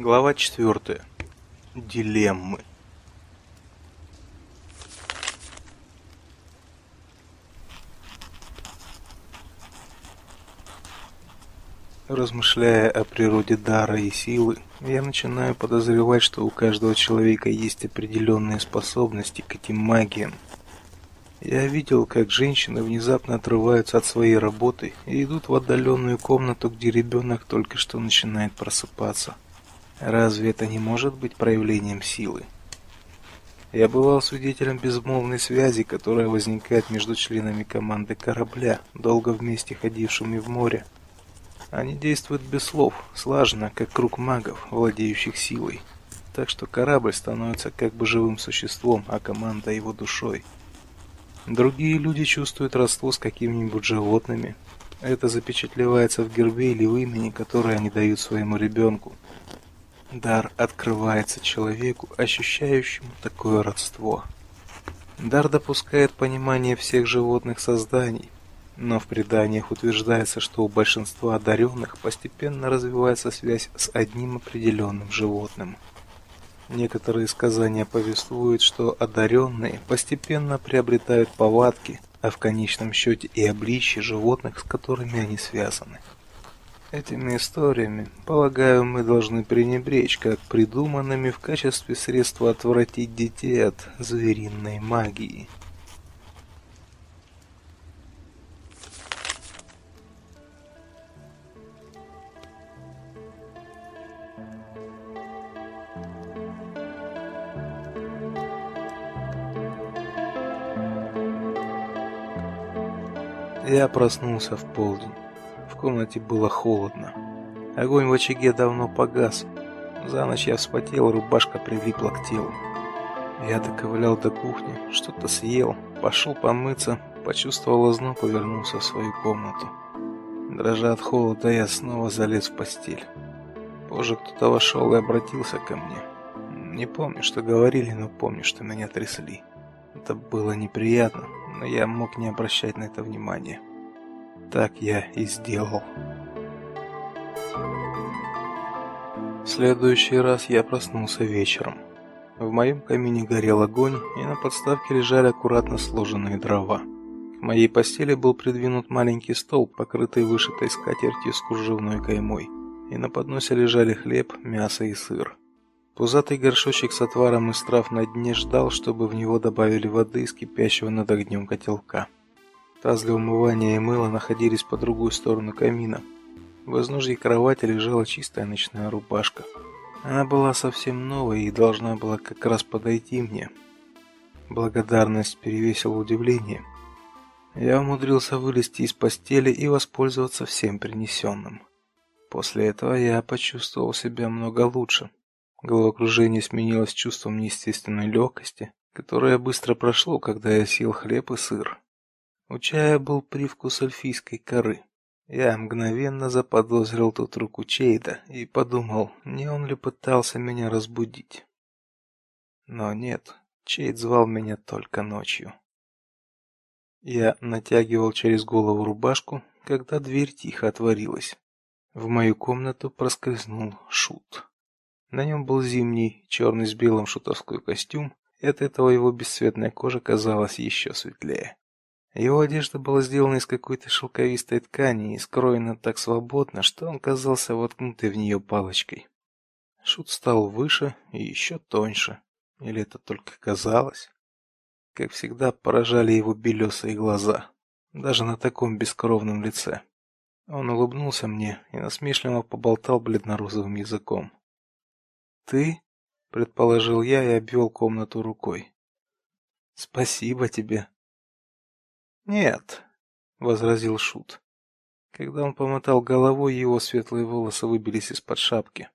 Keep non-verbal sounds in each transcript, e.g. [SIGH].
Глава 4. Дилеммы. Размышляя о природе дара и силы, я начинаю подозревать, что у каждого человека есть определенные способности к этим магиям. Я видел, как женщины внезапно отрываются от своей работы и идут в отдаленную комнату, где ребенок только что начинает просыпаться. Разве это не может быть проявлением силы? Я бывал свидетелем безмолвной связи, которая возникает между членами команды корабля, долго вместе ходившими в море. Они действуют без слов, слаженно, как круг магов, владеющих силой. Так что корабль становится как бы живым существом, а команда его душой. Другие люди чувствуют родство с какими-нибудь животными. Это запечатлевается в гербе или в имени, которое они дают своему ребенку. Дар открывается человеку, ощущающему такое родство. Дар допускает понимание всех животных созданий, но в преданиях утверждается, что у большинства одаренных постепенно развивается связь с одним определенным животным. Некоторые сказания повествуют, что одаренные постепенно приобретают повадки, а в конечном счете и обличье животных, с которыми они связаны. Этими историями, полагаю, мы должны пренебречь как придуманными в качестве средства отвратить детей от звериной магии. Я проснулся в полдень комнате было холодно. Огонь в очаге давно погас. За ночь я вспотел, рубашка прилипла к телу. Я доковылял до кухни, что-то съел, пошел помыться, почувствовал озноб, повернулся в свою комнату. Дрожа от холода, я снова залез в постель. Позже кто-то вошел и обратился ко мне. Не помню, что говорили, но помню, что меня трясли. Это было неприятно, но я мог не обращать на это внимания. Так я и сделал. В следующий раз я проснулся вечером. В моем камине горел огонь, и на подставке лежали аккуратно сложенные дрова. К моей постели был придвинут маленький стол, покрытый вышитой скатертью с кружевной каймой, и на подносе лежали хлеб, мясо и сыр. Пузатый горшочек с отваром из трав на дне ждал, чтобы в него добавили воды из кипящего над огнем котелка. Таз для умывания и мыла находились по другую сторону камина. В изножье кровати лежала чистая ночная рубашка. Она была совсем новой и должна была как раз подойти мне. Благодарность перевесила удивление. Я умудрился вылезти из постели и воспользоваться всем принесенным. После этого я почувствовал себя много лучше. Головокружение сменилось чувством неестественной легкости, которое быстро прошло, когда я съел хлеб и сыр. У чая был привкус эльфийской коры. Я мгновенно заподозрил тут руку Чейда и подумал, не он ли пытался меня разбудить. Но нет, Чейд звал меня только ночью. Я натягивал через голову рубашку, когда дверь тихо отворилась. В мою комнату проскользнул шут. На нем был зимний черный с белым шутовской костюм, и от этого его бесцветная кожа казалась еще светлее. Его одежда была сделана из какой-то шелковистой ткани и скроена так свободно, что он казался воткнутой в нее палочкой. Шут стал выше и еще тоньше. Или это только казалось? Как всегда, поражали его белесые глаза, даже на таком бескровном лице. Он улыбнулся мне и насмешливо поболтал бледно-розовым языком. «Ты?» — предположил я и обвел комнату рукой. «Спасибо тебе», «Нет», — возразил Шут. Когда он помотал головой, его светлые волосы выбились из-под шапки.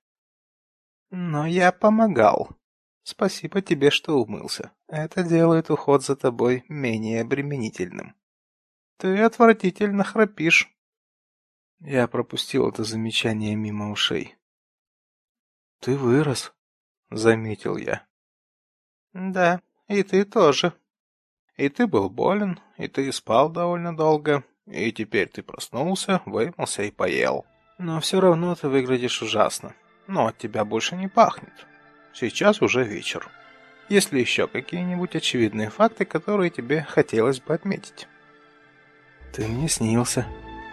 «Но я помогал. Спасибо тебе, что умылся. Это делает уход за тобой менее обременительным. Ты отвратительно храпишь». Я пропустил это замечание мимо ушей. «Ты вырос», — заметил я. «Да, и ты тоже», и ты был болен, и ты спал довольно долго, и теперь ты проснулся, вымылся и поел. Но все равно ты выглядишь ужасно. но от тебя больше не пахнет. Сейчас уже вечер. Есть ли еще какие-нибудь очевидные факты, которые тебе хотелось бы отметить? Ты мне снился.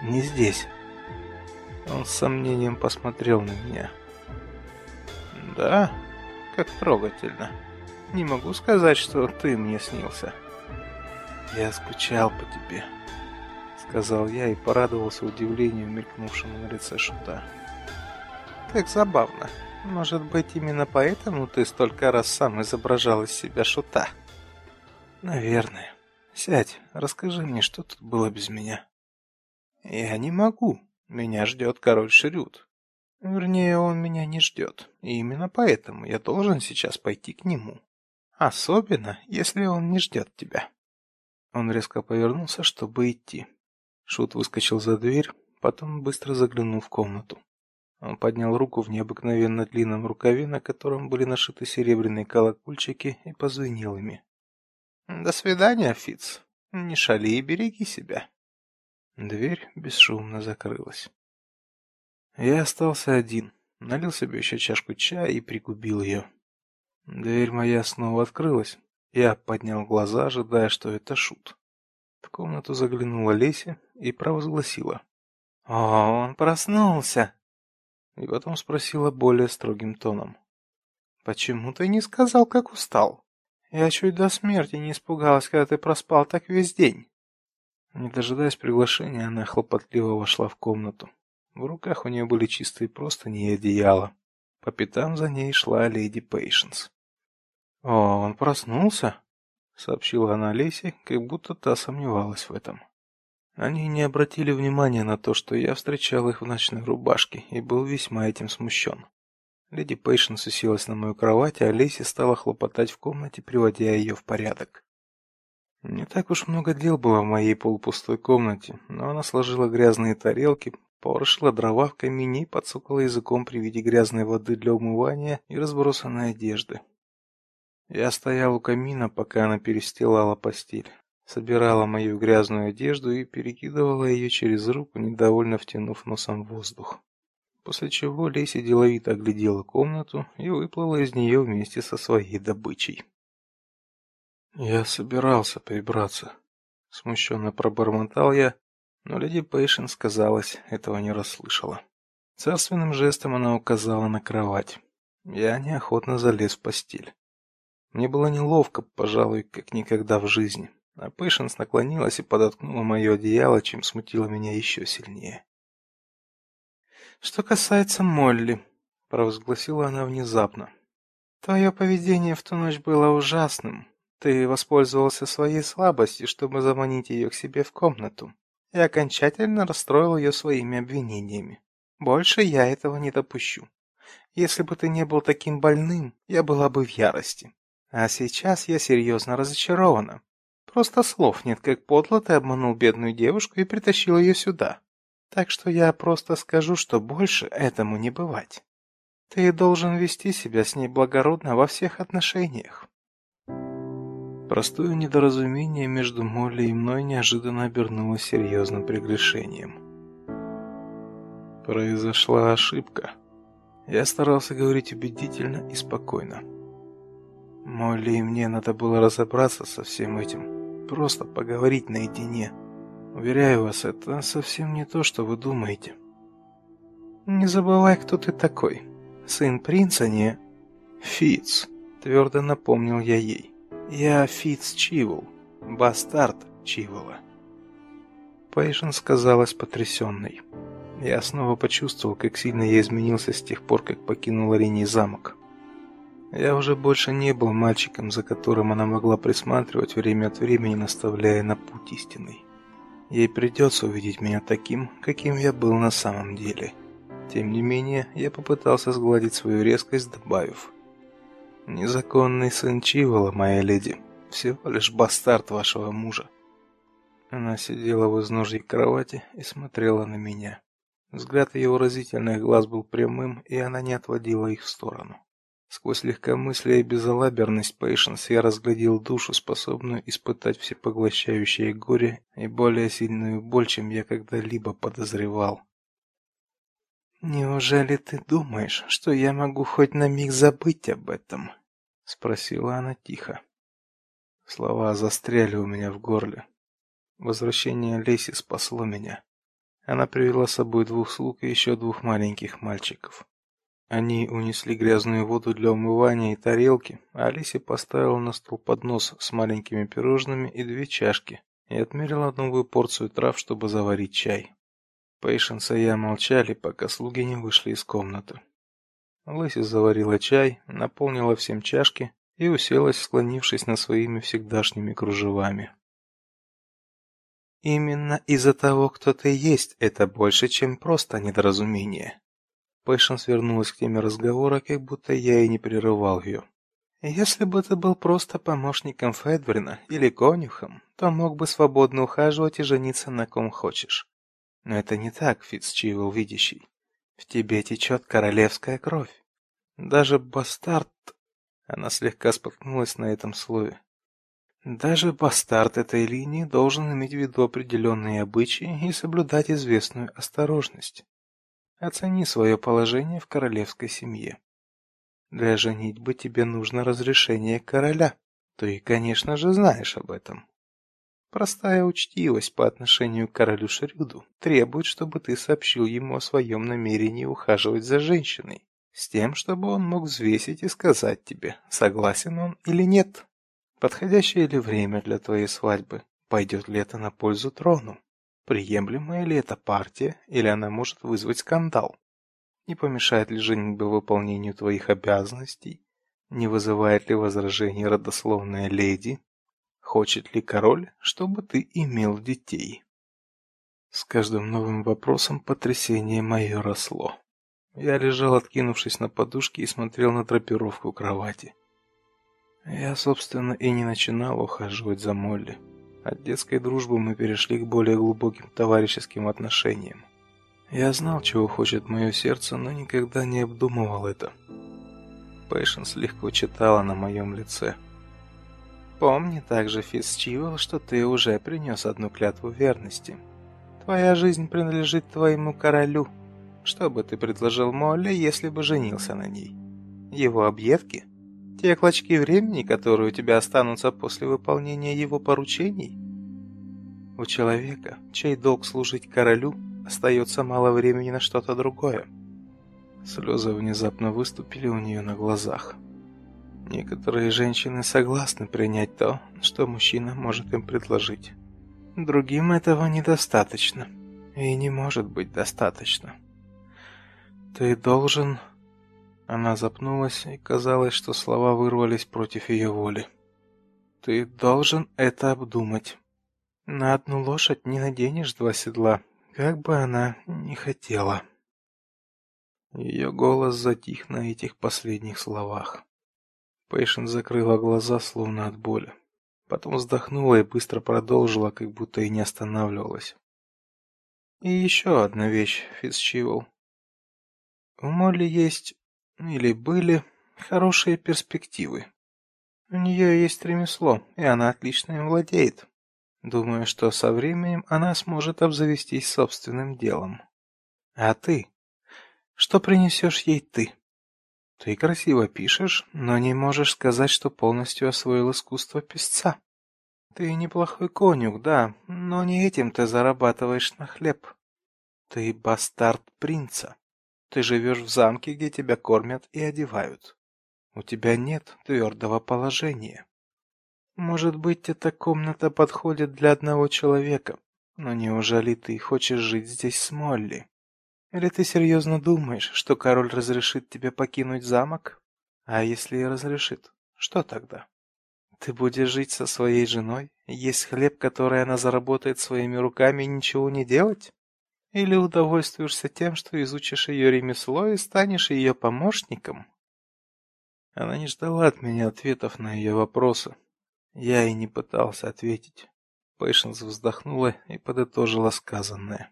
Не здесь. Он с сомнением посмотрел на меня. Да, как трогательно. Не могу сказать, что ты мне снился. Я скучал по тебе, сказал я и порадовался удивлению, мелькнувшему на лице Шута. Как забавно. Может быть, именно поэтому ты столько раз сам изображал из себя Шута? Наверное. Сядь, расскажи мне, что тут было без меня. Я не могу. Меня ждет король Шрюд. Вернее, он меня не ждет. И именно поэтому я должен сейчас пойти к нему. Особенно, если он не ждет тебя. Он резко повернулся, чтобы идти. Шут выскочил за дверь, потом быстро заглянул в комнату. Он поднял руку в необыкновенно длинном рукаве, на котором были нашиты серебряные колокольчики, и позвенел ими. До свидания, Фиц. Не шали и береги себя. Дверь бесшумно закрылась. Я остался один, налил себе еще чашку чая и пригубил ее. Дверь моя снова открылась. Я поднял глаза, ожидая, что это шут. В комнату заглянула Леся и провозгласила: "О, он проснулся!" И потом спросила более строгим тоном: "Почему ты не сказал, как устал? Я чуть до смерти не испугалась, когда ты проспал так весь день". Не дожидаясь приглашения, она хлопотливо вошла в комнату. В руках у нее были чистые простыни и одеяло. По пятам за ней шла леди Пейшенс. «О, он проснулся?» — сообщила она Лесе, как будто та сомневалась в этом. Они не обратили внимания на то, что я встречал их в ночной рубашке и был весьма этим смущен. Леди Пейшенс уселась на мою кровать, а Леси стала хлопотать в комнате, приводя ее в порядок. Не так уж много дел было в моей полупустой комнате, но она сложила грязные тарелки, Порошила дрова в камине и языком при виде грязной воды для умывания и разбросанной одежды. Я стоял у камина, пока она перестилала постель, собирала мою грязную одежду и перекидывала ее через руку, недовольно втянув носом воздух. После чего Леся деловито оглядела комнату и выплыла из нее вместе со своей добычей. Я собирался прибраться, смущенно пробормотал я, но леди Пейшенс, казалось, этого не расслышала. Царственным жестом она указала на кровать. Я неохотно залез в постель. Мне было неловко, пожалуй, как никогда в жизни. А Пейшенс наклонилась и подоткнула мое одеяло, чем смутило меня еще сильнее. Что касается Молли, провозгласила она внезапно. Твое поведение в ту ночь было ужасным. Ты воспользовался своей слабостью, чтобы заманить ее к себе в комнату и окончательно расстроил ее своими обвинениями. Больше я этого не допущу. Если бы ты не был таким больным, я была бы в ярости. А сейчас я серьезно разочарована. Просто слов нет, как подло ты обманул бедную девушку и притащил ее сюда. Так что я просто скажу, что больше этому не бывать. Ты должен вести себя с ней благородно во всех отношениях. Простое недоразумение между Молли и мной неожиданно обернулось серьезным прегрешением. Произошла ошибка. Я старался говорить убедительно и спокойно. Молли и мне надо было разобраться со всем этим, просто поговорить наедине. Уверяю вас, это совсем не то, что вы думаете. Не забывай, кто ты такой. Сын принца не Фиц, твердо напомнил я ей. Я Фитц Чивол, бастард Чивола. Пейшенс казалась потрясенной. Я снова почувствовал, как сильно я изменился с тех пор, как покинул Ориний замок. Я уже больше не был мальчиком, за которым она могла присматривать время от времени, наставляя на путь истинный. Ей придется увидеть меня таким, каким я был на самом деле. Тем не менее, я попытался сгладить свою резкость, добавив: Незаконный сын Чивола, моя леди, всего лишь бастард вашего мужа. Она сидела в изножье кровати и смотрела на меня. Взгляд ее выразительных глаз был прямым, и она не отводила их в сторону. Сквозь легкомыслие и безалаберность Пейшенс я разглядел душу, способную испытать всепоглощающее горе и более сильную боль, чем я когда-либо подозревал. Неужели ты думаешь, что я могу хоть на миг забыть об этом? спросила она тихо. Слова застряли у меня в горле. Возвращение Леси спасло меня. Она привела с собой двух слуг и еще двух маленьких мальчиков. Они унесли грязную воду для умывания и тарелки, а Алисе поставила на стол поднос с маленькими пирожными и две чашки и отмерила новую порцию трав, чтобы заварить чай. Пейшенс и я молчали, пока слуги не вышли из комнаты. Лэси заварила чай, наполнила всем чашки и уселась, склонившись над своими всегдашними кружевами. Именно из-за того, кто ты есть, это больше, чем просто недоразумение. Пэшенс вернулась к теме разговора, как будто я и не прерывал ее. Если бы ты был просто помощником Федберна или конюхом, то мог бы свободно ухаживать и жениться на ком хочешь. Но это не так, Фицчивл видящий. В тебе течет королевская кровь. Даже бастард... Она слегка споткнулась на этом слове. Даже бастард этой линии должен иметь в виду определенные обычаи и соблюдать известную осторожность. Оцени свое положение в королевской семье. Для женитьбы тебе нужно разрешение короля. Ты, конечно же, знаешь об этом. Простая учтивость по отношению к королю Шрюду требует, чтобы ты сообщил ему о своем намерении ухаживать за женщиной, с тем, чтобы он мог взвесить и сказать тебе, согласен он или нет. Подходящее ли время для твоей свадьбы? Пойдет ли это на пользу трону? Приемлемая ли эта партия, или она может вызвать скандал? Не помешает ли женитьба выполнению твоих обязанностей? Не вызывает ли возражений родословная леди? Хочет ли король, чтобы ты имел детей? С каждым новым вопросом потрясение мое росло. Я лежал, откинувшись на подушке и смотрел на драпировку кровати. Я, собственно, и не начинал ухаживать за Молли. От детской дружбы мы перешли к более глубоким товарищеским отношениям. Я знал, чего хочет мое сердце, но никогда не обдумывал это. Пэйшенс легко читала на моем лице. Помни также, Фицчивел, что ты уже принес одну клятву верности. Твоя жизнь принадлежит твоему королю. Что бы ты предложил Молли, если бы женился на ней? Его объедки? Те клочки времени, которые у тебя останутся после выполнения его поручений? У человека, чей долг служить королю, остается мало времени на что-то другое. Слезы внезапно выступили у нее на глазах. Некоторые женщины согласны принять то, что мужчина может им предложить. Другим этого недостаточно. И не может быть достаточно. Ты должен... Она запнулась, и казалось, что слова вырвались против ее воли. Ты должен это обдумать. На одну лошадь не наденешь два седла, как бы она ни хотела. Ее голос затих на этих последних словах. Пейшен закрыла глаза, словно от боли. Потом вздохнула и быстро продолжила, как будто и не останавливалась. И еще одна вещь, Фицчивл. У Молли есть, или были, хорошие перспективы. У нее есть ремесло, и она отлично им владеет. Думаю, что со временем она сможет обзавестись собственным делом. А ты? Что принесешь ей ты? Ты красиво пишешь, но не можешь сказать, что полностью освоил искусство писца. Ты неплохой конюх, да, но не этим ты зарабатываешь на хлеб. Ты бастард принца. Ты живешь в замке, где тебя кормят и одевают. У тебя нет твердого положения. Может быть, эта комната подходит для одного человека, но неужели ты хочешь жить здесь с Молли? Или ты серьезно думаешь, что король разрешит тебе покинуть замок? А если и разрешит, что тогда? Ты будешь жить со своей женой, есть хлеб, который она заработает своими руками и ничего не делать? Или удовольствуешься тем, что изучишь ее ремесло и станешь ее помощником? Она не ждала от меня ответов на ее вопросы. Я и не пытался ответить. Пэйшенс вздохнула и подытожила сказанное.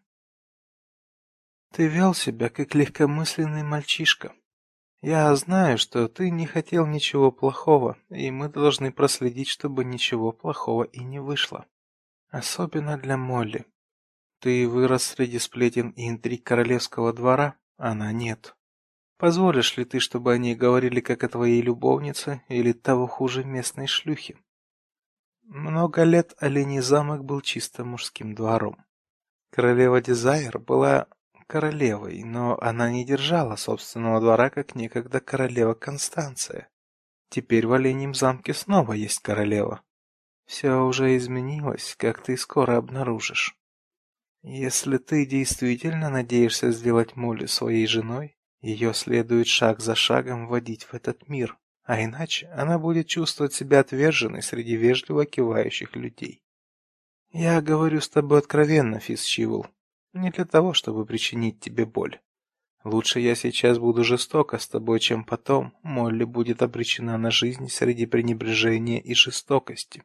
Ты вел себя как легкомысленный мальчишка. Я знаю, что ты не хотел ничего плохого, и мы должны проследить, чтобы ничего плохого и не вышло. Особенно для Молли. Ты вырос среди сплетен и интриг королевского двора, она нет. Позволишь ли ты, чтобы они говорили как о твоей любовнице или того хуже местной шлюхе? Много лет Оленей замок был чисто мужским двором. Королева Дизайр была королевой, но она не держала собственного двора, как некогда королева Констанция. Теперь в Оленьем замке снова есть королева. Все уже изменилось, как ты скоро обнаружишь. Если ты действительно надеешься сделать Молли своей женой, ее следует шаг за шагом вводить в этот мир, а иначе она будет чувствовать себя отверженной среди вежливо кивающих людей. Я говорю с тобой откровенно, Фисчивл, не для того, чтобы причинить тебе боль. Лучше я сейчас буду жестока с тобой, чем потом Молли будет обречена на жизнь среди пренебрежения и жестокости.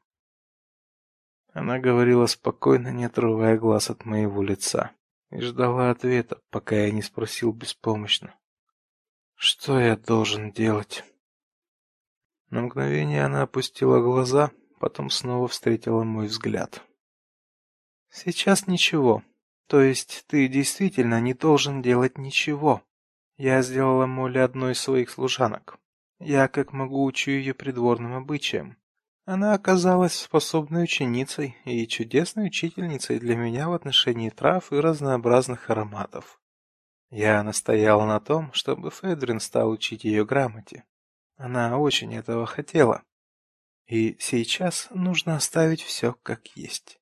Она говорила спокойно, не отрывая глаз от моего лица, и ждала ответа, пока я не спросил беспомощно: "Что я должен делать?" На мгновение она опустила глаза, потом снова встретила мой взгляд. "Сейчас ничего. То есть ты действительно не должен делать ничего. Я сделала Молли одной из своих служанок. Я как могу учу ее придворным обычаям. Она оказалась способной ученицей и чудесной учительницей для меня в отношении трав и разнообразных ароматов. Я настояла на том, чтобы Федрин стал учить ее грамоте. Она очень этого хотела. И сейчас нужно оставить все как есть.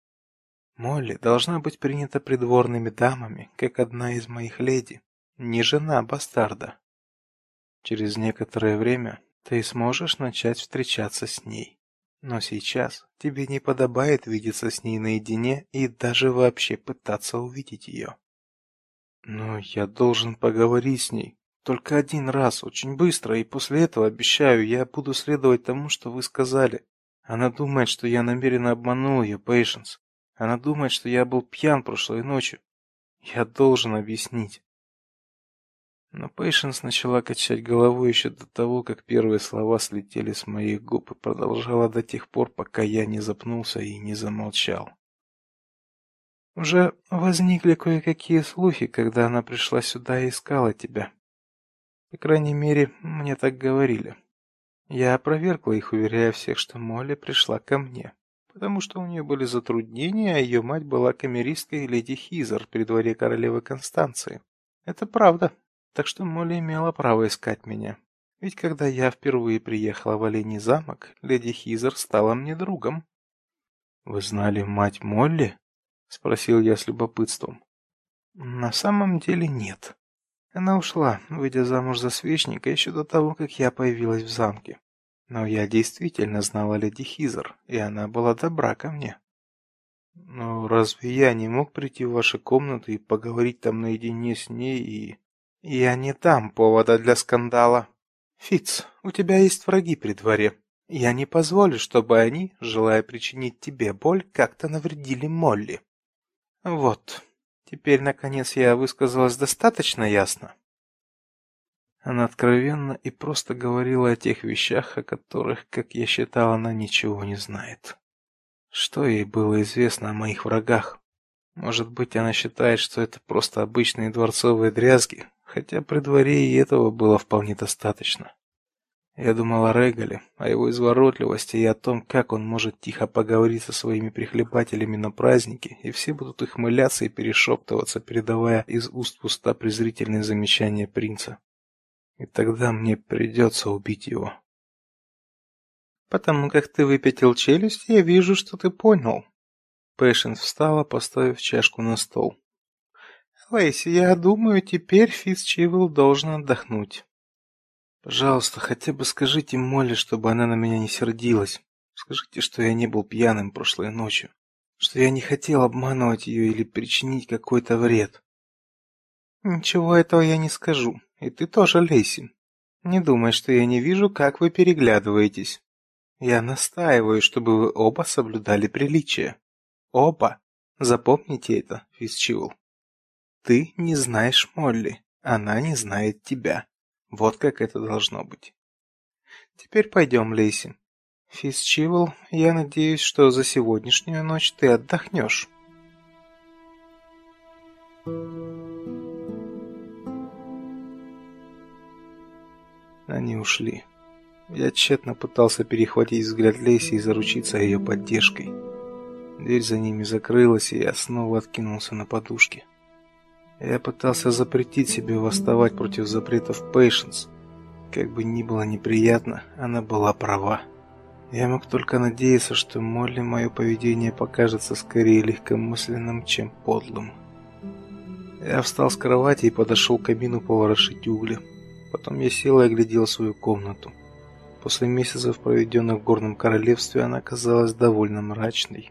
Молли должна быть принята придворными дамами, как одна из моих леди, не жена бастарда. Через некоторое время ты сможешь начать встречаться с ней. Но сейчас тебе не подобает видеться с ней наедине и даже вообще пытаться увидеть ее. Но я должен поговорить с ней. Только один раз, очень быстро, и после этого, обещаю, я буду следовать тому, что вы сказали. Она думает, что я намеренно обманул ее, Пейшенс. Она думает, что я был пьян прошлой ночью. Я должен объяснить. Но Пейшенс начала качать головой еще до того, как первые слова слетели с моих губ и продолжала до тех пор, пока я не запнулся и не замолчал. Уже возникли кое-какие слухи, когда она пришла сюда и искала тебя. По крайней мере, мне так говорили. Я опровергла их, уверяя всех, что Молли пришла ко мне, потому что у нее были затруднения, а ее мать была камеристкой леди Хизер при дворе королевы Констанции. Это правда. Так что Молли имела право искать меня. Ведь когда я впервые приехала в Олений замок, леди Хизер стала мне другом. Вы знали мать Молли? спросил я с любопытством. На самом деле нет. Она ушла, выйдя замуж за свечника еще до того, как я появилась в замке. Но я действительно знала леди Хизер, и она была добра ко мне. Но разве я не мог прийти в ваши комнаты и поговорить там наедине с ней и я не дам повода для скандала. Фиц, у тебя есть враги при дворе. Я не позволю, чтобы они, желая причинить тебе боль, как-то навредили Молли. Вот. Теперь наконец я высказалась достаточно ясно. Она откровенно и просто говорила о тех вещах, о которых, как я считал, она ничего не знает. Что ей было известно о моих врагах? Может быть, она считает, что это просто обычные дворцовые дрязги, хотя при дворе и этого было вполне достаточно. Я думал о Регале, о его изворотливости и о том, как он может тихо поговорить со своими прихлебателями на празднике, и все будут ухмыляться и перешептываться, передавая из уст в уста презрительные замечания принца. И тогда мне придется убить его. Потому как ты выпятил челюсть, я вижу, что ты понял. Пэшен встала, поставив чашку на стол. Лейси, я думаю, теперь Фицчивилл должен отдохнуть. Пожалуйста, хотя бы скажите Молли, чтобы она на меня не сердилась. Скажите, что я не был пьяным прошлой ночью, что я не хотел обманывать ее или причинить какой-то вред. Ничего этого я не скажу. И ты тоже, Лейси. Не думай, что я не вижу, как вы переглядываетесь. Я настаиваю, чтобы вы оба соблюдали приличие. Оба. Запомните это, Фицчивилл. Ты не знаешь Молли, она не знает тебя. Вот как это должно быть. Теперь пойдем, Лейси. Фисчивл, я надеюсь, что за сегодняшнюю ночь ты отдохнешь. Они ушли. Я тщетно пытался перехватить взгляд Леси и заручиться ее поддержкой. Дверь за ними закрылась, и я снова откинулся на подушке. Я пытался запретить себе восставать против запретов Пейшенс. Как бы ни было неприятно, она была права. Я мог только надеяться, что Молли мое поведение покажется скорее легкомысленным, чем подлым. Я встал с кровати и подошел к камину поворошить угли. Потом я сел и оглядел свою комнату. После месяцев, проведенных в горном королевстве, она казалась довольно мрачной.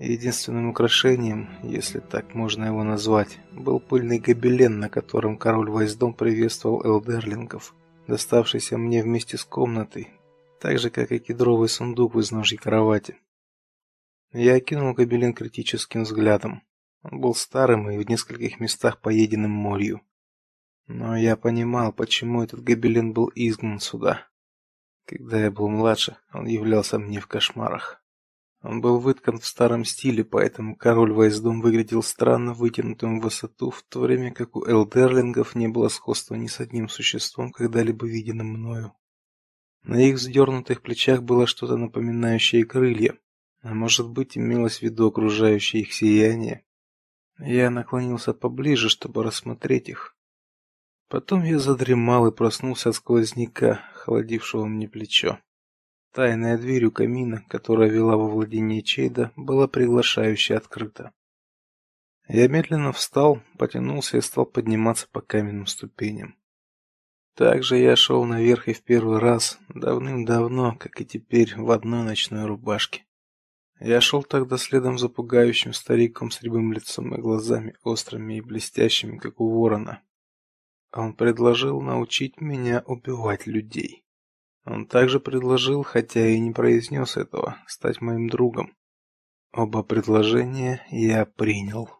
Единственным украшением, если так можно его назвать, был пыльный гобелен, на котором король Вайсдом приветствовал элдерлингов, доставшийся мне вместе с комнатой, так же как и кедровый сундук в изножье кровати. Я окинул гобелен критическим взглядом. Он был старым и в нескольких местах поеденным морью. Но я понимал, почему этот гобелен был изгнан сюда. Когда я был младше, он являлся мне в кошмарах. Он был выткан в старом стиле, поэтому король Вайсдом выглядел странно вытянутым в высоту, в то время как у элдерлингов не было сходства ни с одним существом, когда-либо виденным мною. На их вздернутых плечах было что-то напоминающее крылья, а может быть, имелось в виду окружающее их сияние. Я наклонился поближе, чтобы рассмотреть их. Потом я задремал и проснулся от сквозняка, холодившего мне плечо. Тайная дверь у камина, которая вела во владение Чейда, была приглашающе открыта. Я медленно встал, потянулся и стал подниматься по каменным ступеням. Также я шел наверх и в первый раз, давным-давно, как и теперь, в одной ночной рубашке. Я шел тогда следом за пугающим стариком с рябым лицом и глазами острыми и блестящими, как у ворона. Он предложил научить меня убивать людей. Он также предложил, хотя и не произнес этого, стать моим другом. Оба предложения я принял.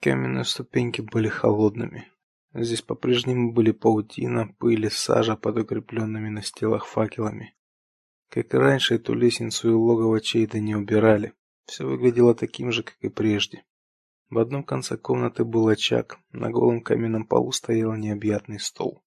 Каменные ступеньки были холодными. Здесь по-прежнему были паутина, пыль и сажа под укрепленными на стелах факелами. Как и раньше, эту лестницу и логово чей-то не убирали. Все выглядело таким же, как и прежде. В одном конце комнаты был очаг, на голом каменном полу стоял необъятный стол.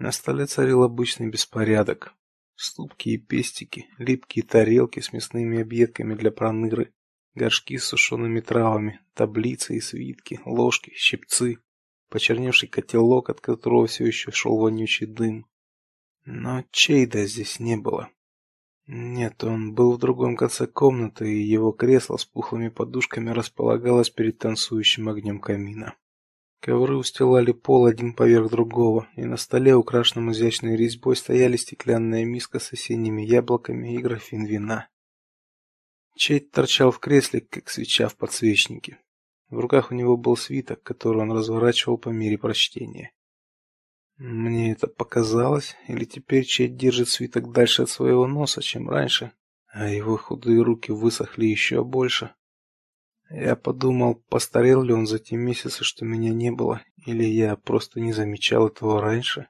На столе царил обычный беспорядок. Ступки и пестики, липкие тарелки с мясными объедками для проныры, горшки с сушеными травами, таблицы и свитки, ложки, щипцы, почерневший котелок, от которого все еще шел вонючий дым. Но чей-то здесь не было. Нет, он был в другом конце комнаты, и его кресло с пухлыми подушками располагалось перед танцующим огнем камина. Ковры устилали пол один поверх другого, и на столе, украшенном изящной резьбой, стояли стеклянная миска с осенними яблоками и графин вина. Чейт торчал в кресле, как свеча в подсвечнике. В руках у него был свиток, который он разворачивал по мере прочтения. Мне это показалось, или теперь Чет держит свиток дальше от своего носа, чем раньше, а его худые руки высохли еще больше. Я подумал, постарел ли он за те месяцы, что меня не было, или я просто не замечал этого раньше.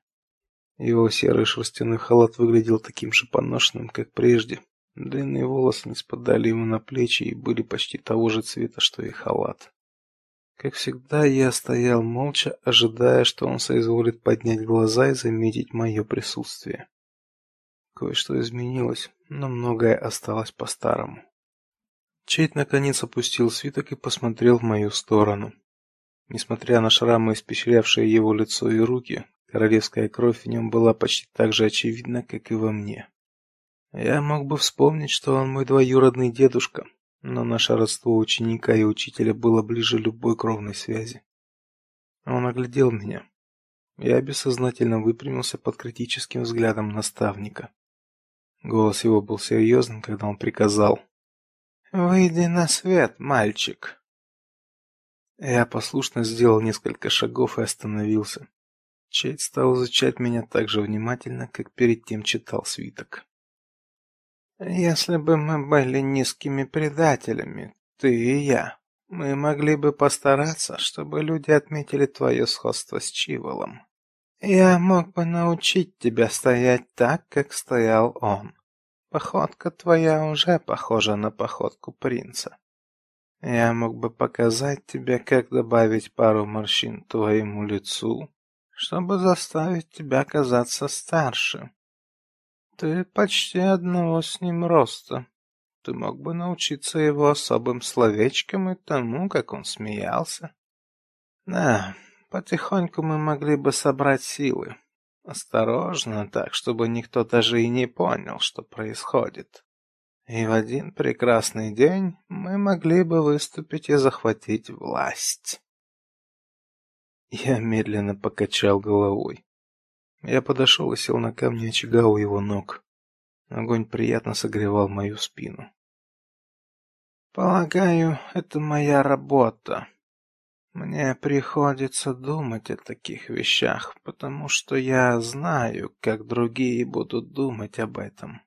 Его серый шерстяной халат выглядел таким же поношенным, как прежде. Длинные волосы не спадали ему на плечи и были почти того же цвета, что и халат. Как всегда, я стоял молча, ожидая, что он соизволит поднять глаза и заметить мое присутствие. Кое-что изменилось, но многое осталось по-старому. Чейт наконец опустил свиток и посмотрел в мою сторону. Несмотря на шрамы, испещрявшие его лицо и руки, королевская кровь в нем была почти так же очевидна, как и во мне. Я мог бы вспомнить, что он мой двоюродный дедушка, но наше родство ученика и учителя было ближе любой кровной связи. Он оглядел меня. Я бессознательно выпрямился под критическим взглядом наставника. Голос его был серьезным, когда он приказал: "Выйди на свет, мальчик". Я послушно сделал несколько шагов и остановился. Чейд стал изучать меня так же внимательно, как перед тем читал свиток. Если бы мы были низкими предателями, ты и я, мы могли бы постараться, чтобы люди отметили твое сходство с Чиволом. Я мог бы научить тебя стоять так, как стоял он. Походка твоя уже похожа на походку принца. Я мог бы показать тебе, как добавить пару морщин твоему лицу, чтобы заставить тебя казаться старше. Ты почти одного с ним роста. Ты мог бы научиться его особым словечкам и тому, как он смеялся. Да, потихоньку мы могли бы собрать силы. Осторожно, так, чтобы никто даже и не понял, что происходит. И в один прекрасный день мы могли бы выступить и захватить власть. Я медленно покачал головой. Я подошел и сел на камни очага у его ног. Огонь приятно согревал мою спину. Полагаю, это моя работа. Мне приходится думать о таких вещах, потому что я знаю, как другие будут думать об этом.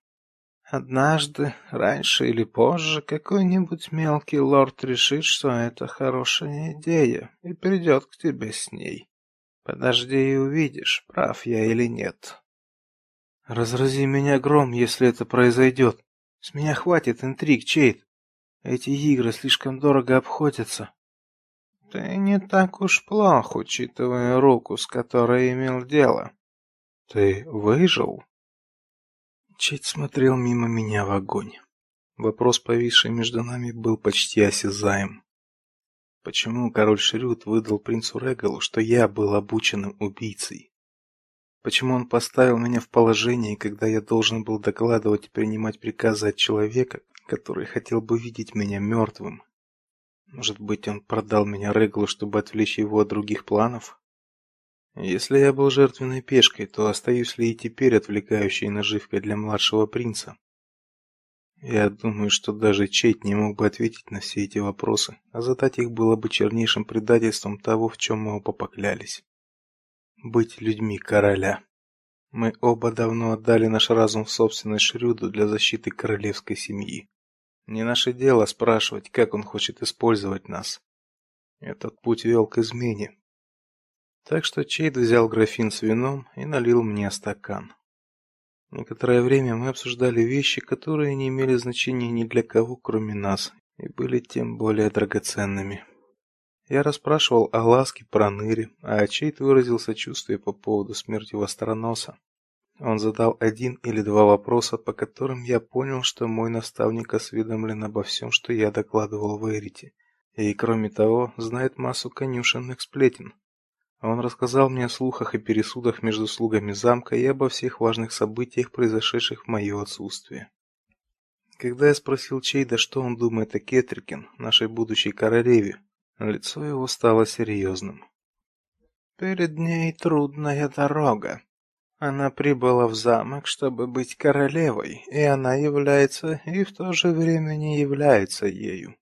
Однажды, раньше или позже, какой-нибудь мелкий лорд решит, что это хорошая идея и придет к тебе с ней. Подожди и увидишь, прав я или нет. Разрази меня гром, если это произойдет. С меня хватит интриг, Чейт. Эти игры слишком дорого обходятся. Ты не так уж плох, учитывая руку, с которой имел дело. Ты выжил? Чейт смотрел мимо меня в огонь. Вопрос, повисший между нами, был почти осязаем. Почему король Шрюд выдал принцу Регалу, что я был обученным убийцей? Почему он поставил меня в положение, когда я должен был докладывать и принимать приказы от человека, который хотел бы видеть меня мертвым? Может быть, он продал меня Регалу, чтобы отвлечь его от других планов? Если я был жертвенной пешкой, то остаюсь ли и теперь отвлекающей наживкой для младшего принца? Я думаю, что даже Чейт не мог бы ответить на все эти вопросы, а задать их было бы чернейшим предательством того, в чем мы оба поклялись. Быть людьми короля. Мы оба давно отдали наш разум в собственность Шрюду для защиты королевской семьи. Не наше дело спрашивать, как он хочет использовать нас. Этот путь вел к измене. Так что Чейд взял графин с вином и налил мне стакан. Некоторое время мы обсуждали вещи, которые не имели значения ни для кого, кроме нас, и были тем более драгоценными. Я расспрашивал о ласке про Ныри, а Чейт выразил сочувствие по поводу смерти Востроноса. Он задал один или два вопроса, по которым я понял, что мой наставник осведомлен обо всем, что я докладывал в Эрите, и кроме того, знает массу конюшенных сплетен. Он рассказал мне о слухах и пересудах между слугами замка и обо всех важных событиях, произошедших в мое отсутствие. Когда я спросил Чейда, что он думает о Кетрикин, нашей будущей королеве, лицо его стало серьезным. Перед ней трудная дорога. Она прибыла в замок, чтобы быть королевой, и она является и в то же время не является ею.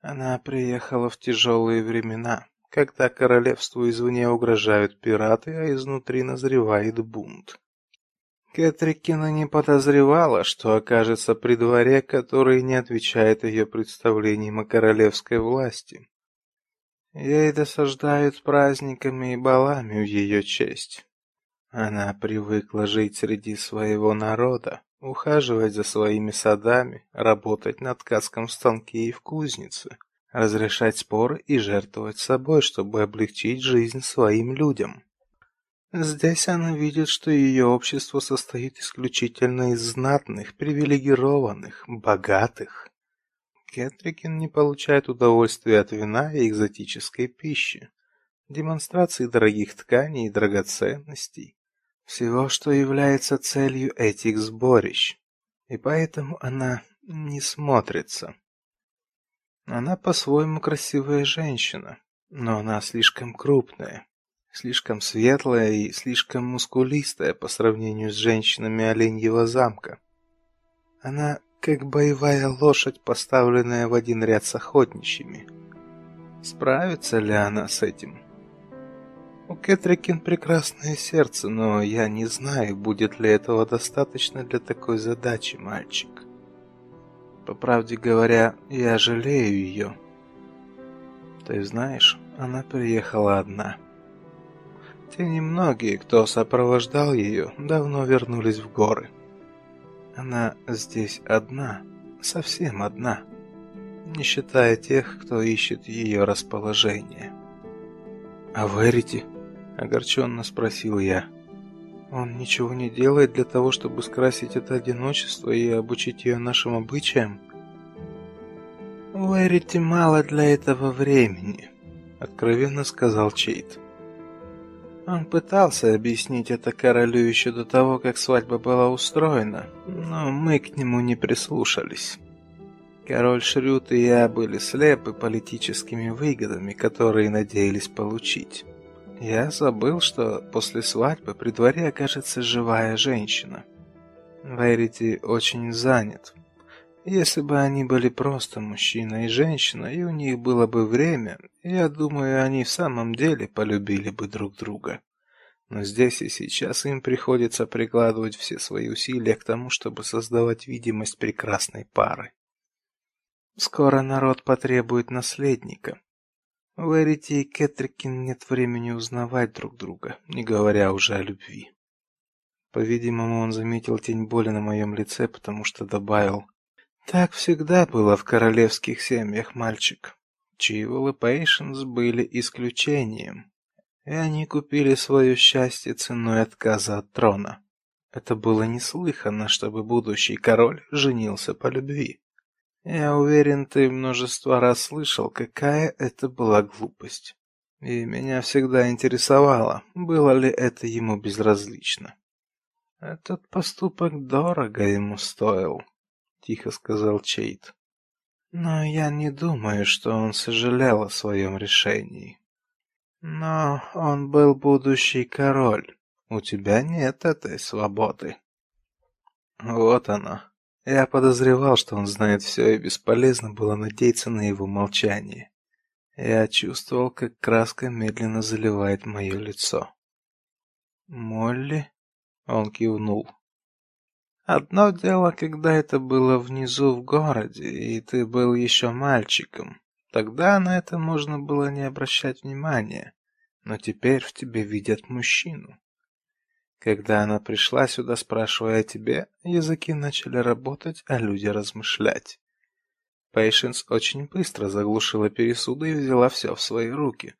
Она приехала в тяжелые времена когда королевству извне угрожают пираты, а изнутри назревает бунт. Кэтрикина не подозревала, что окажется при дворе, который не отвечает ее представлениям о королевской власти. Ей досаждают праздниками и балами в ее честь. Она привыкла жить среди своего народа, ухаживать за своими садами, работать на ткацком станке и в кузнице, разрешать споры и жертвовать собой, чтобы облегчить жизнь своим людям. Здесь она видит, что ее общество состоит исключительно из знатных, привилегированных, богатых. Кетрикин не получает удовольствия от вина и экзотической пищи, демонстрации дорогих тканей и драгоценностей, всего, что является целью этих сборищ. И поэтому она не смотрится. Она по-своему красивая женщина, но она слишком крупная, слишком светлая и слишком мускулистая по сравнению с женщинами Оленьего замка. Она как боевая лошадь, поставленная в один ряд с охотничьими. Справится ли она с этим? У Кэтрикин прекрасное сердце, но я не знаю, будет ли этого достаточно для такой задачи, мальчик. По правде говоря, я жалею ее. Ты знаешь, она приехала одна. Те немногие, кто сопровождал ее, давно вернулись в горы. Она здесь одна, совсем одна, не считая тех, кто ищет ее расположение. А верите? Огорченно спросил я. Он ничего не делает для того, чтобы скрасить это одиночество и обучить ее нашим обычаям. У мало для этого времени, откровенно сказал Чейт. Он пытался объяснить это королю еще до того, как свадьба была устроена, но мы к нему не прислушались. Король Шрют и я были слепы политическими выгодами, которые надеялись получить. Я забыл, что после свадьбы при дворе окажется живая женщина. Верити очень занят. Если бы они были просто мужчина и женщина, и у них было бы время, я думаю, они в самом деле полюбили бы друг друга. Но здесь и сейчас им приходится прикладывать все свои усилия к тому, чтобы создавать видимость прекрасной пары. Скоро народ потребует наследника. У Эрити и Кэтрикин нет времени узнавать друг друга, не говоря уже о любви. По-видимому, он заметил тень боли на моем лице, потому что добавил: "Так всегда было в королевских семьях, мальчик. Чивол и Пейшенс были исключением, и они купили свое счастье ценой отказа от трона. Это было неслыханно, чтобы будущий король женился по любви. Я уверен, ты множество раз слышал, какая это была глупость. И меня всегда интересовало, было ли это ему безразлично. Этот поступок дорого ему стоил, тихо сказал Чейт. Но я не думаю, что он сожалел о своем решении. Но он был будущий король. У тебя нет этой свободы. Вот оно. Я подозревал, что он знает все, и бесполезно было надеяться на его молчание. Я чувствовал, как краска медленно заливает мое лицо. «Молли?» — он кивнул. «Одно дело, когда это было внизу в городе, и ты был еще мальчиком. Тогда на это можно было не обращать внимания, но теперь в тебе видят мужчину. Когда она пришла сюда, спрашивая о тебе, языки начали работать, а люди размышлять. Пейшенс очень быстро заглушила пересуды и взяла все в свои руки.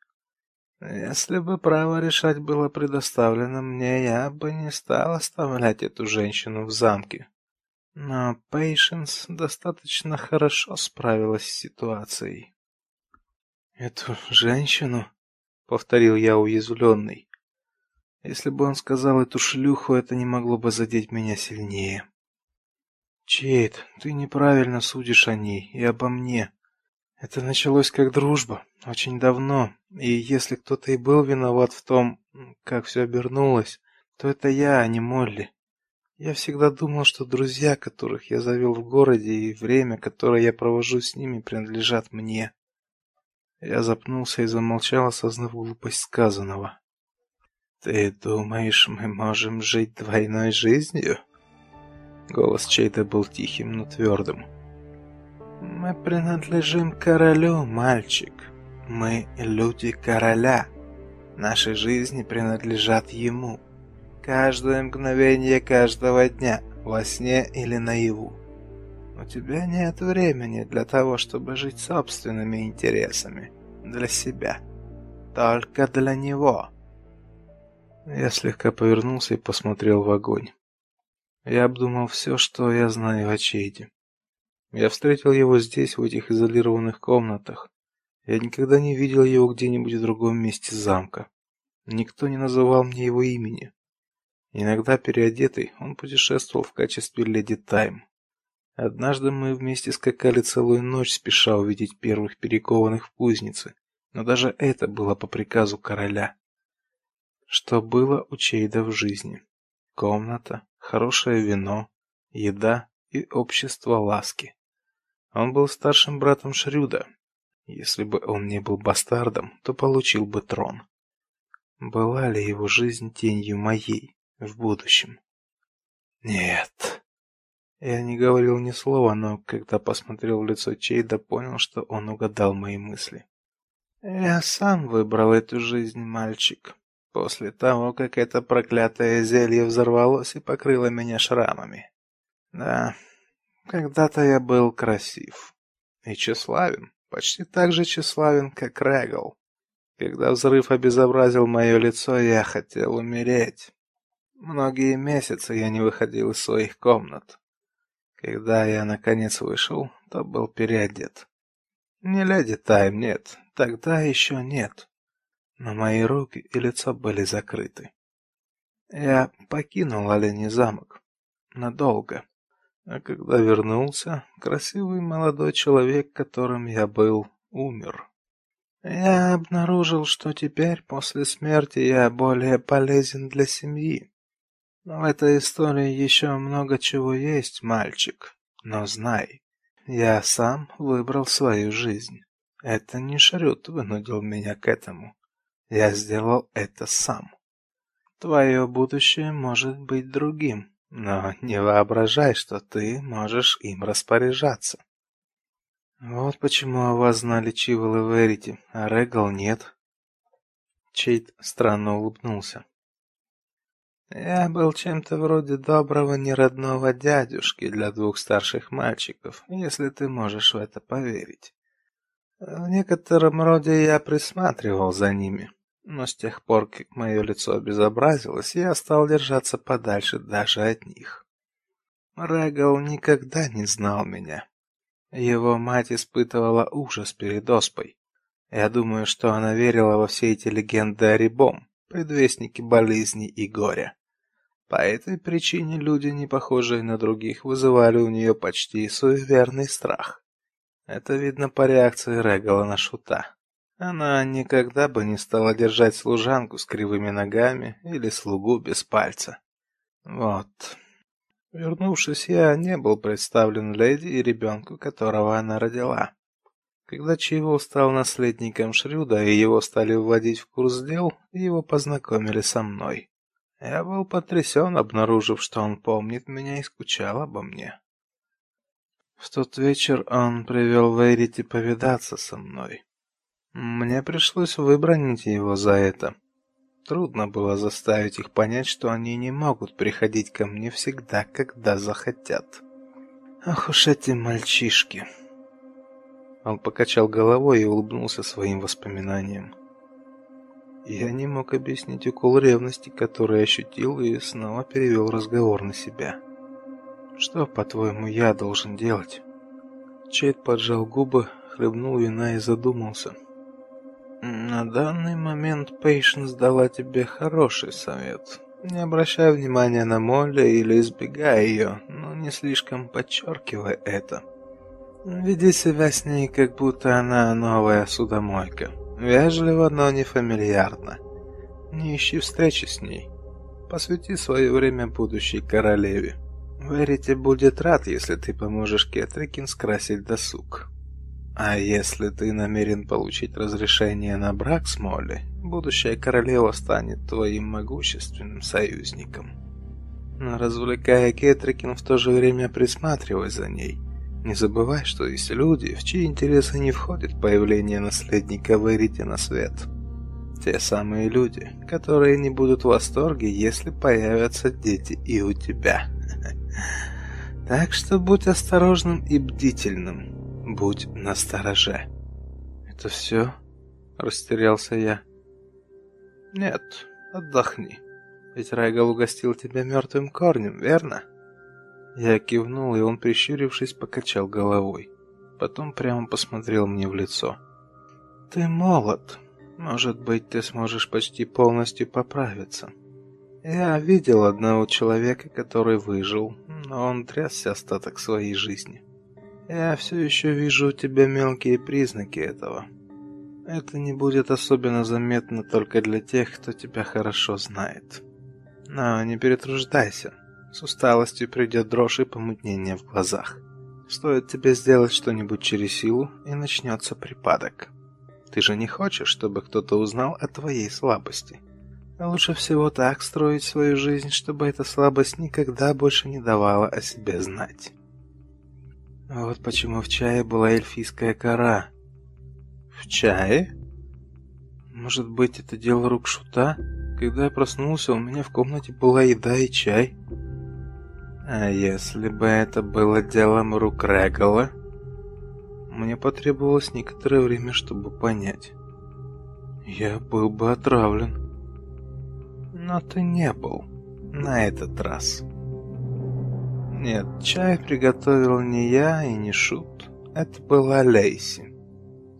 Если бы право решать было предоставлено мне, я бы не стал оставлять эту женщину в замке. Но Пейшенс достаточно хорошо справилась с ситуацией. Эту женщину, повторил я уязвленный. Если бы он сказал эту шлюху, это не могло бы задеть меня сильнее. Чейд, ты неправильно судишь о ней и обо мне. Это началось как дружба, очень давно, и если кто-то и был виноват в том, как все обернулось, то это я, а не Молли. Я всегда думал, что друзья, которых я завел в городе, и время, которое я провожу с ними, принадлежат мне. Я запнулся и замолчал, осознав глупость сказанного. «Ты думаешь, мы можем жить двойной жизнью?» Голос чей-то был тихим, но твердым. «Мы принадлежим королю, мальчик. Мы люди короля. Наши жизни принадлежат ему. Каждое мгновение каждого дня, во сне или наяву. У тебя нет времени для того, чтобы жить собственными интересами. Для себя. Только для него». Я слегка повернулся и посмотрел в огонь. Я обдумал все, что я знаю о Чейде. Я встретил его здесь, в этих изолированных комнатах. Я никогда не видел его где-нибудь в другом месте замка. Никто не называл мне его имени. Иногда переодетый, он путешествовал в качестве леди Тайм. Однажды мы вместе скакали целую ночь, спеша увидеть первых перекованных в кузнице, но даже это было по приказу короля что было у Чейда в жизни. Комната, хорошее вино, еда и общество ласки. Он был старшим братом Шрюда. Если бы он не был бастардом, то получил бы трон. Была ли его жизнь тенью моей в будущем? Нет. Я не говорил ни слова, но когда посмотрел в лицо Чейда, понял, что он угадал мои мысли. Я сам выбрал эту жизнь, мальчик после того, как это проклятое зелье взорвалось и покрыло меня шрамами. Да, когда-то я был красив и тщеславен, почти так же тщеславен, как Регал. Когда взрыв обезобразил мое лицо, я хотел умереть. Многие месяцы я не выходил из своих комнат. Когда я наконец вышел, то был переодет. Не леди Тайм, нет, тогда еще нет. Но мои руки и лицо были закрыты. Я покинул Оленей замок. Надолго. А когда вернулся, красивый молодой человек, которым я был, умер. Я обнаружил, что теперь, после смерти, я более полезен для семьи. В этой истории еще много чего есть, мальчик. Но знай, я сам выбрал свою жизнь. Это не Шрют вынудил меня к этому. Я сделал это сам. Твое будущее может быть другим, но не воображай, что ты можешь им распоряжаться. Вот почему о вас знали Чивол и Верити, а Регал нет. Чейт странно улыбнулся. Я был чем-то вроде доброго неродного дядюшки для двух старших мальчиков, если ты можешь в это поверить. В некотором роде я присматривал за ними, но с тех пор, как мое лицо обезобразилось, я стал держаться подальше даже от них. Регал никогда не знал меня. Его мать испытывала ужас перед оспой. Я думаю, что она верила во все эти легенды о Рибом, предвестнике болезни и горя. По этой причине люди, не похожие на других, вызывали у нее почти суеверный страх. Это видно по реакции Регала на шута. Она никогда бы не стала держать служанку с кривыми ногами или слугу без пальца. Вот. Вернувшись, я не был представлен леди и ребенку, которого она родила. Когда Чивол стал наследником Шрюда и его стали вводить в курс дел, его познакомили со мной. Я был потрясен, обнаружив, что он помнит меня и скучал обо мне. В тот вечер он привел Вейрити повидаться со мной. Мне пришлось выбронить его за это. Трудно было заставить их понять, что они не могут приходить ко мне всегда, когда захотят. Ах уж эти мальчишки. Он покачал головой и улыбнулся своим воспоминаниям. Я не мог объяснить укол ревности, который ощутил, и снова перевел разговор на себя. Что, по-твоему, я должен делать? Чейд поджал губы, хлебнул вина и задумался. На данный момент Пейшенс дала тебе хороший совет. Не обращай внимания на Молли или избегай ее, но не слишком подчеркивай это. Веди себя с ней, как будто она новая судомойка. Вежливо, но не фамильярно. Не ищи встречи с ней. Посвяти свое время будущей королеве. Верите будет рад, если ты поможешь Кетрикин скрасить досуг. А если ты намерен получить разрешение на брак с Молли, будущая королева станет твоим могущественным союзником. Но развлекая Кетрикин, в то же время присматривай за ней. Не забывай, что есть люди, в чьи интересы не входит появление наследника Верити на свет. Те самые люди, которые не будут в восторге, если появятся дети и у тебя. [LAUGHS] Так что будь осторожным и бдительным. Будь настороже. Это все? Растерялся я. Нет, отдохни. Ведь Райгал угостил тебя мертвым корнем, верно? Я кивнул, и он, прищурившись, покачал головой. Потом прямо посмотрел мне в лицо. Ты молод. Может быть, ты сможешь почти полностью поправиться. Я видел одного человека, который выжил, но он трясся остаток своей жизни. Я все еще вижу у тебя мелкие признаки этого. Это не будет особенно заметно только для тех, кто тебя хорошо знает. Но не перетруждайся. С усталостью придет дрожь и помутнение в глазах. Стоит тебе сделать что-нибудь через силу, и начнется припадок. Ты же не хочешь, чтобы кто-то узнал о твоей слабости. лучше всего так строить свою жизнь, чтобы эта слабость никогда больше не давала о себе знать. Вот почему в чае была эльфийская кора. В чае? Может быть, это дело рук шута? Когда я проснулся, у меня в комнате была еда и чай. А если бы это было делом рук Регала? Мне потребовалось некоторое время, чтобы понять. я был бы отравлен. Но ты не был на этот раз. Нет, чай приготовил не я и не Шут. Это была Лейси.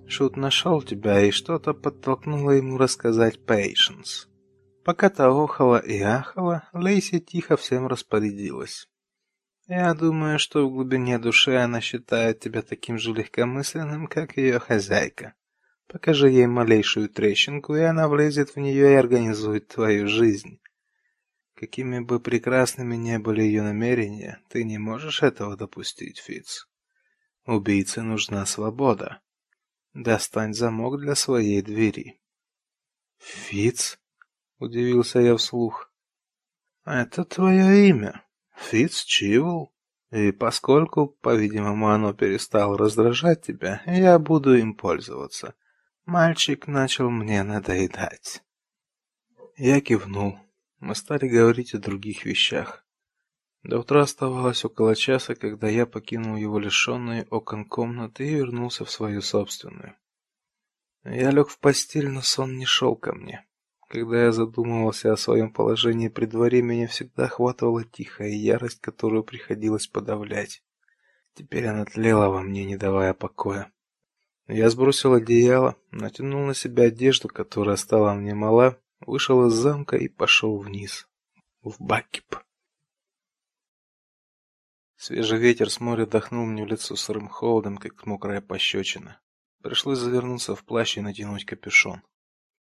Шут нашел тебя, и что-то подтолкнуло ему рассказать Пейшенс. Пока та охала и ахала, Лейси тихо всем распорядилась. Я думаю, что в глубине души она считает тебя таким же легкомысленным, как ее хозяйка. Покажи ей малейшую трещинку, и она влезет в нее и организует твою жизнь. Какими бы прекрасными ни были ее намерения, ты не можешь этого допустить, Фиц. Убийце нужна свобода. Достань замок для своей двери. Фиц? Удивился я вслух. Это твое имя, Фиц Чивл. И поскольку, по-видимому, оно перестало раздражать тебя, я буду им пользоваться. Мальчик начал мне надоедать. Я кивнул. Мы стали говорить о других вещах. До утра оставалось около часа, когда я покинул его лишенные окон комнаты и вернулся в свою собственную. Я лег в постель, но сон не шел ко мне. Когда я задумывался о своем положении при дворе, меня всегда охватывала тихая ярость, которую приходилось подавлять. Теперь она тлела во мне, не давая покоя. Я сбросил одеяло, натянул на себя одежду, которая стала мне мала, вышел из замка и пошел вниз, в Бакип. Свежий ветер с моря дохнул мне в лицо сырым холодом, как мокрая пощечина. Пришлось завернуться в плащ и натянуть капюшон.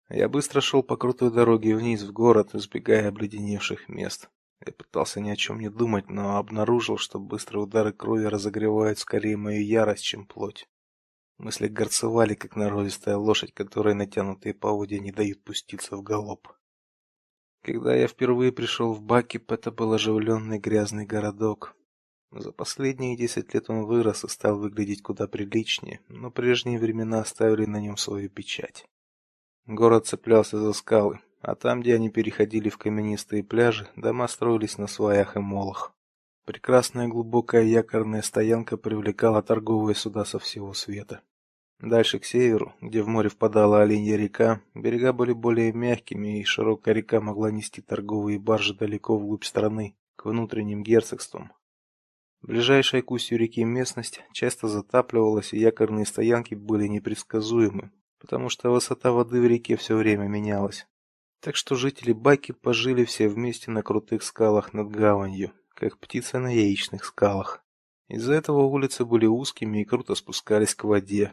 Я быстро шел по крутой дороге вниз в город, избегая обледеневших мест. Я пытался ни о чем не думать, но обнаружил, что быстрые удары крови разогревают скорее мою ярость, чем плоть. Мысли горцевали, как норовистая лошадь, которой натянутые поводья не дают пуститься в галоп. Когда я впервые пришел в Бакип, это был оживленный грязный городок. За последние десять лет он вырос и стал выглядеть куда приличнее, но прежние времена оставили на нем свою печать. Город цеплялся за скалы, а там, где они переходили в каменистые пляжи, дома строились на сваях и молах. Прекрасная глубокая якорная стоянка привлекала торговые суда со всего света. Дальше к северу, где в море впадала Оленья река, берега были более мягкими, и широкая река могла нести торговые баржи далеко вглубь страны, к внутренним герцогствам. Ближайшая к устью реки местность часто затапливалась, и якорные стоянки были непредсказуемы, потому что высота воды в реке все время менялась. Так что жители Баки пожили все вместе на крутых скалах над гаванью, как птицы на яичных скалах. Из-за этого улицы были узкими и круто спускались к воде,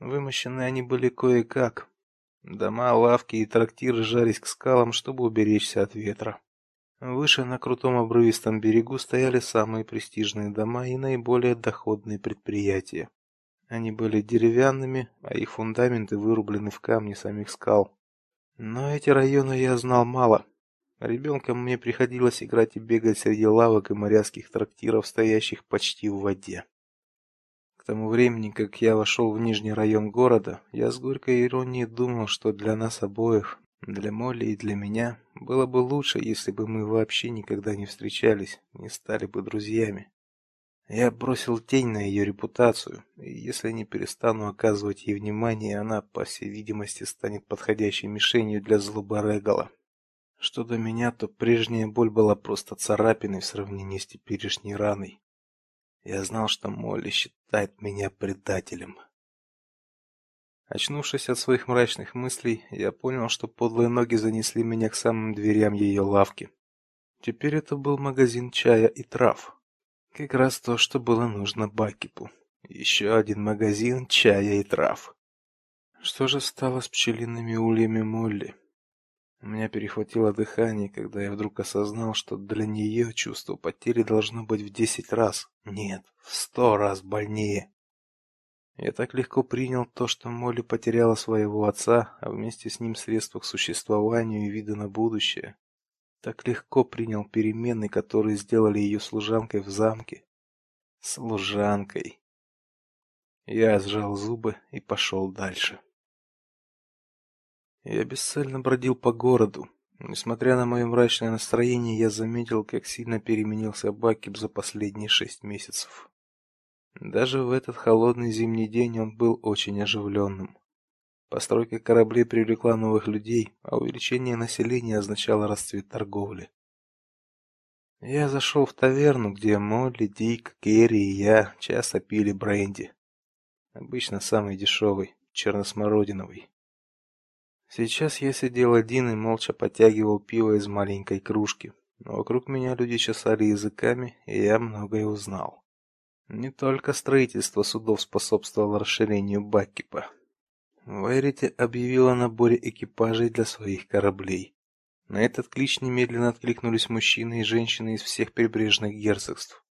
Вымощены они были кое-как. Дома, лавки и трактиры жались к скалам, чтобы уберечься от ветра. Выше на крутом обрывистом берегу стояли самые престижные дома и наиболее доходные предприятия. Они были деревянными, а их фундаменты вырублены в камне самих скал. Но эти районы я знал мало. Ребенком мне приходилось играть и бегать среди лавок и моряцких трактиров, стоящих почти в воде. К тому времени, как я вошел в нижний район города, я с горькой иронией думал, что для нас обоих, для Молли и для меня, было бы лучше, если бы мы вообще никогда не встречались, не стали бы друзьями. Я бросил тень на ее репутацию, и если не перестану оказывать ей внимание, она, по всей видимости, станет подходящей мишенью для злобы Регала. Что до меня, то прежняя боль была просто царапиной в сравнении с теперешней раной. Я знал, что Молли считает меня предателем. Очнувшись от своих мрачных мыслей, я понял, что подлые ноги занесли меня к самым дверям ее лавки. Теперь это был магазин чая и трав. Как раз то, что было нужно Бакипу. Еще один магазин чая и трав. Что же стало с пчелиными ульями Молли? У меня перехватило дыхание, когда я вдруг осознал, что для нее чувство потери должно быть в десять раз, нет, в сто раз больнее. Я так легко принял то, что Молли потеряла своего отца, а вместе с ним средства к существованию и виды на будущее. Так легко принял перемены, которые сделали ее служанкой в замке. Служанкой. Я сжал зубы и пошел дальше. Я бесцельно бродил по городу. Несмотря на мое мрачное настроение, я заметил, как сильно переменился Бакип за последние шесть месяцев. Даже в этот холодный зимний день он был очень оживленным. Постройка кораблей привлекла новых людей, а увеличение населения означало расцвет торговли. Я зашел в таверну, где Молли, Дик, Керри и я часто пили бренди. Обычно самый дешевый, черносмородиновый. Сейчас я сидел один и молча потягивал пиво из маленькой кружки, но вокруг меня люди чесали языками, и я многое узнал. Не только строительство судов способствовало расширению Баккипа. Вайрити объявила о наборе экипажей для своих кораблей. На этот клич немедленно откликнулись мужчины и женщины из всех прибрежных герцогств.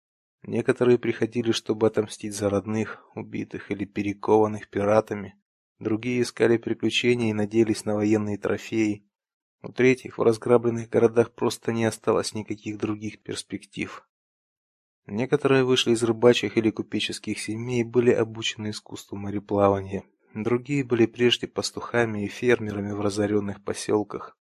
Некоторые приходили, чтобы отомстить за родных, убитых или перекованных пиратами. Другие искали приключения и надеялись на военные трофеи. У третьих в разграбленных городах просто не осталось никаких других перспектив. Некоторые вышли из рыбачьих или купеческих семей и были обучены искусству мореплавания. Другие были прежде пастухами и фермерами в разоренных поселках.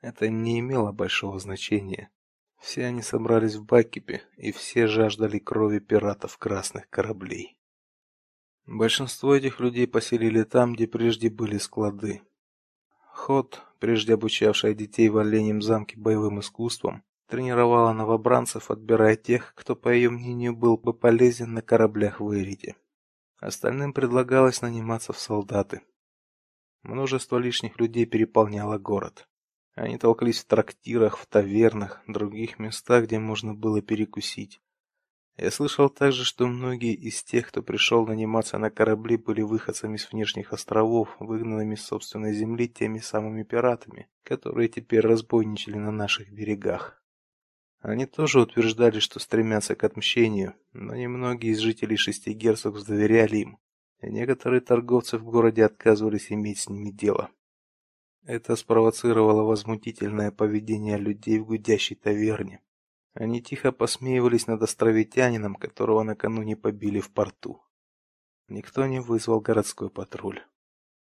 Это не имело большого значения. Все они собрались в Бакипе, и все жаждали крови пиратов красных кораблей. Большинство этих людей поселили там, где прежде были склады. Ход, прежде обучавшая детей в Оленьем замке боевым искусствам, тренировала новобранцев, отбирая тех, кто, по ее мнению, был бы полезен на кораблях в Эриде. Остальным предлагалось наниматься в солдаты. Множество лишних людей переполняло город. Они толклись в трактирах, в тавернах, других местах, где можно было перекусить. Я слышал также, что многие из тех, кто пришел наниматься на корабли, были выходцами с внешних островов, выгнанными с собственной земли теми самыми пиратами, которые теперь разбойничали на наших берегах. Они тоже утверждали, что стремятся к отмщению, но немногие из жителей шести герцогств доверяли им, и некоторые торговцы в городе отказывались иметь с ними дело. Это спровоцировало возмутительное поведение людей в гудящей таверне. Они тихо посмеивались над островитянином, которого накануне побили в порту. Никто не вызвал городской патруль.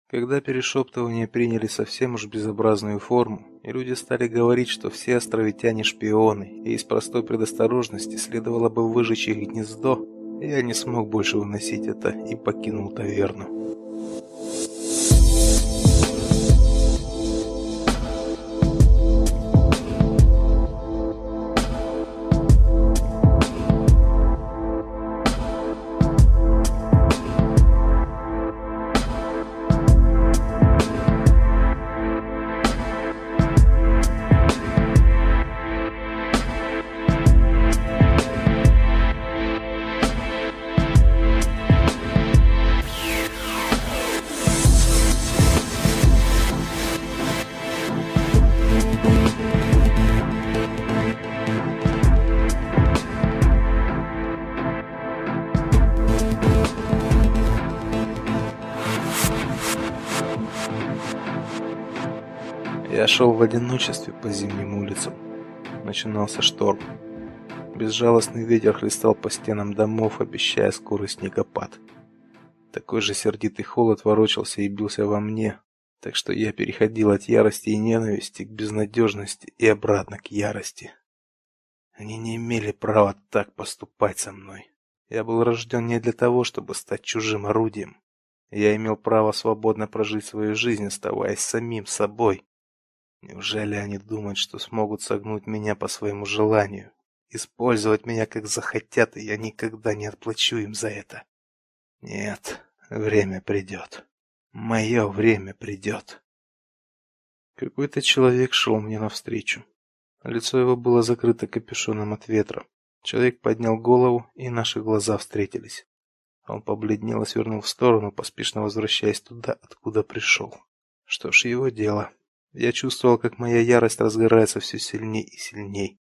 Когда перешептывания приняли совсем уж безобразную форму, и люди стали говорить, что все островитяне шпионы, и из простой предосторожности следовало бы выжечь их гнездо, я не смог больше выносить это и покинул таверну. Шел в одиночестве по зимним улицам. Начинался шторм. Безжалостный ветер хлестал по стенам домов, обещая скорый снегопад. Такой же сердитый холод ворочался и бился во мне, так что я переходил от ярости и ненависти к безнадежности и обратно к ярости. Они не имели права так поступать со мной. Я был рожден не для того, чтобы стать чужим орудием. Я имел право свободно прожить свою жизнь, оставаясь самим собой. Неужели они думают, что смогут согнуть меня по своему желанию, использовать меня как захотят, и я никогда не отплачу им за это? Нет, время придет. Мое время придет. Какой-то человек шел мне навстречу. Лицо его было закрыто капюшоном от ветра. Человек поднял голову, и наши глаза встретились. Он побледнел и свернул в сторону, поспешно возвращаясь туда, откуда пришел. Что ж, его дело. Я чувствовал, как моя ярость разгорается все сильнее и сильнее.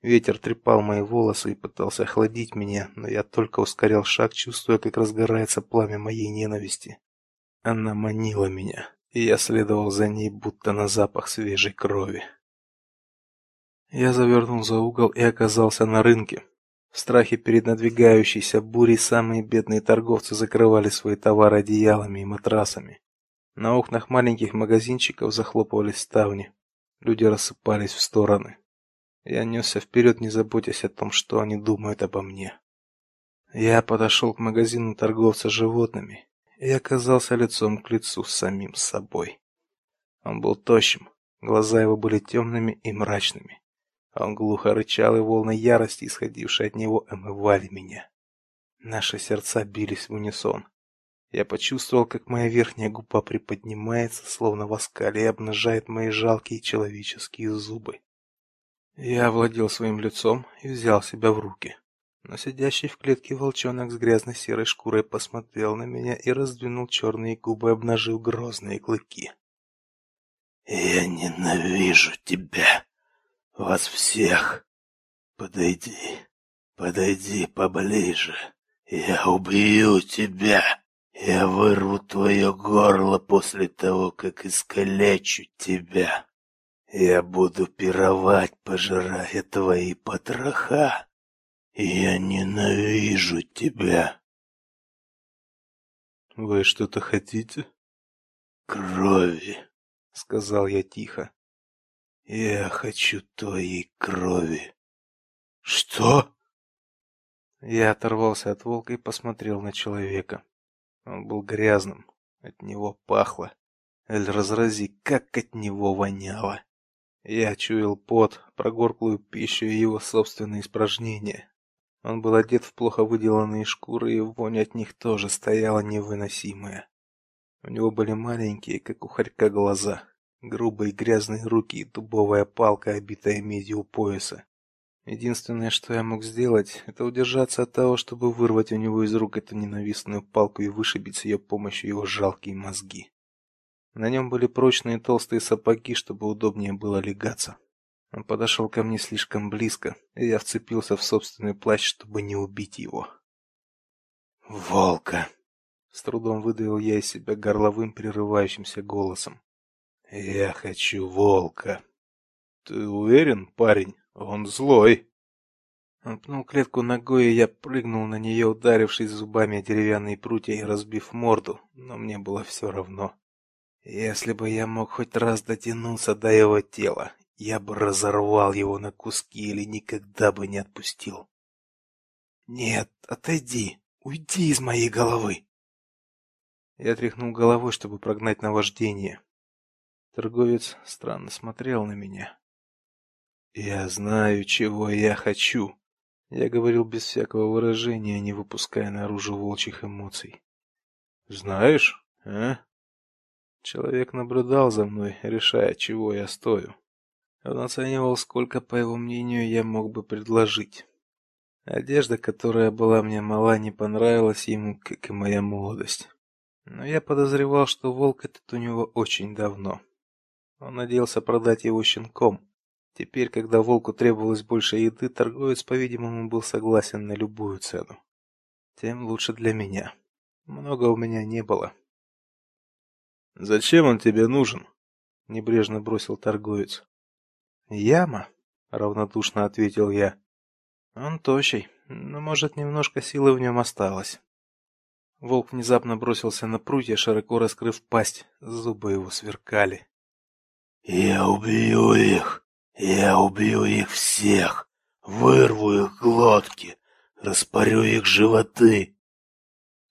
Ветер трепал мои волосы и пытался охладить меня, но я только ускорял шаг, чувствуя, как разгорается пламя моей ненависти. Она манила меня, и я следовал за ней, будто на запах свежей крови. Я завернул за угол и оказался на рынке. В страхе перед надвигающейся бурей самые бедные торговцы закрывали свои товары одеялами и матрасами. На окнах маленьких магазинчиков захлопывались ставни. Люди рассыпались в стороны. Я несся вперед, не заботясь о том, что они думают обо мне. Я подошел к магазину торговца животными и оказался лицом к лицу с самим собой. Он был тощим, глаза его были темными и мрачными. Он глухо рычал, и волны ярости, исходившие от него, омывали меня. Наши сердца бились в унисон. Я почувствовал, как моя верхняя губа приподнимается, словно в оскале, и обнажает мои жалкие человеческие зубы. Я овладел своим лицом и взял себя в руки. Но сидящий в клетке волчонок с грязной серой шкурой посмотрел на меня и раздвинул черные губы, обнажив грозные клыки. «Я ненавижу тебя, вас всех. Подойди, подойди поближе, я убью тебя». Я вырву твое горло после того, как искалечу тебя. Я буду пировать, пожирая твои потроха. Я ненавижу тебя. Вы что-то хотите? Крови, сказал я тихо. Я хочу твоей крови. Что? Я оторвался от волка и посмотрел на человека. Он был грязным, от него пахло. Эль разрази, как от него воняло. Я чуял пот, прогорклую пищу и его собственные испражнения. Он был одет в плохо выделанные шкуры, и вонь от них тоже стояла невыносимая. У него были маленькие, как у хорька, глаза, грубые грязные руки и дубовая палка, обитая медью у пояса. Единственное, что я мог сделать, это удержаться от того, чтобы вырвать у него из рук эту ненавистную палку и вышибить с ее помощью его жалкие мозги. На нем были прочные толстые сапоги, чтобы удобнее было легаться. Он подошел ко мне слишком близко, и я вцепился в собственный плащ, чтобы не убить его. Волка, с трудом выдавил я из себя горловым прерывающимся голосом. Я хочу волка. Ты уверен, парень? Он злой. Он пнул клетку ногой, и я прыгнул на нее, ударившись зубами о деревянные прутья и разбив морду, но мне было все равно. Если бы я мог хоть раз дотянуться до его тела, я бы разорвал его на куски или никогда бы не отпустил. Нет, отойди, уйди из моей головы. Я тряхнул головой, чтобы прогнать наваждение. Торговец странно смотрел на меня. Я знаю, чего я хочу. Я говорил без всякого выражения, не выпуская наружу волчьих эмоций. Знаешь, а? Человек наблюдал за мной, решая, чего я стою. Он оценивал, сколько, по его мнению, я мог бы предложить. Одежда, которая была мне мала, не понравилась ему, как и моя молодость. Но я подозревал, что волк этот у него очень давно. Он надеялся продать его щенком. Теперь, когда волку требовалось больше еды, торговец, по-видимому, был согласен на любую цену. Тем лучше для меня. Много у меня не было. Зачем он тебе нужен? небрежно бросил торговец. Яма, равнодушно ответил я. Он тощий, но может немножко силы в нем осталось. Волк внезапно бросился на прутья, широко раскрыв пасть. Зубы его сверкали. Я убью их, я убью их всех, вырву их глотки, распорю их животы.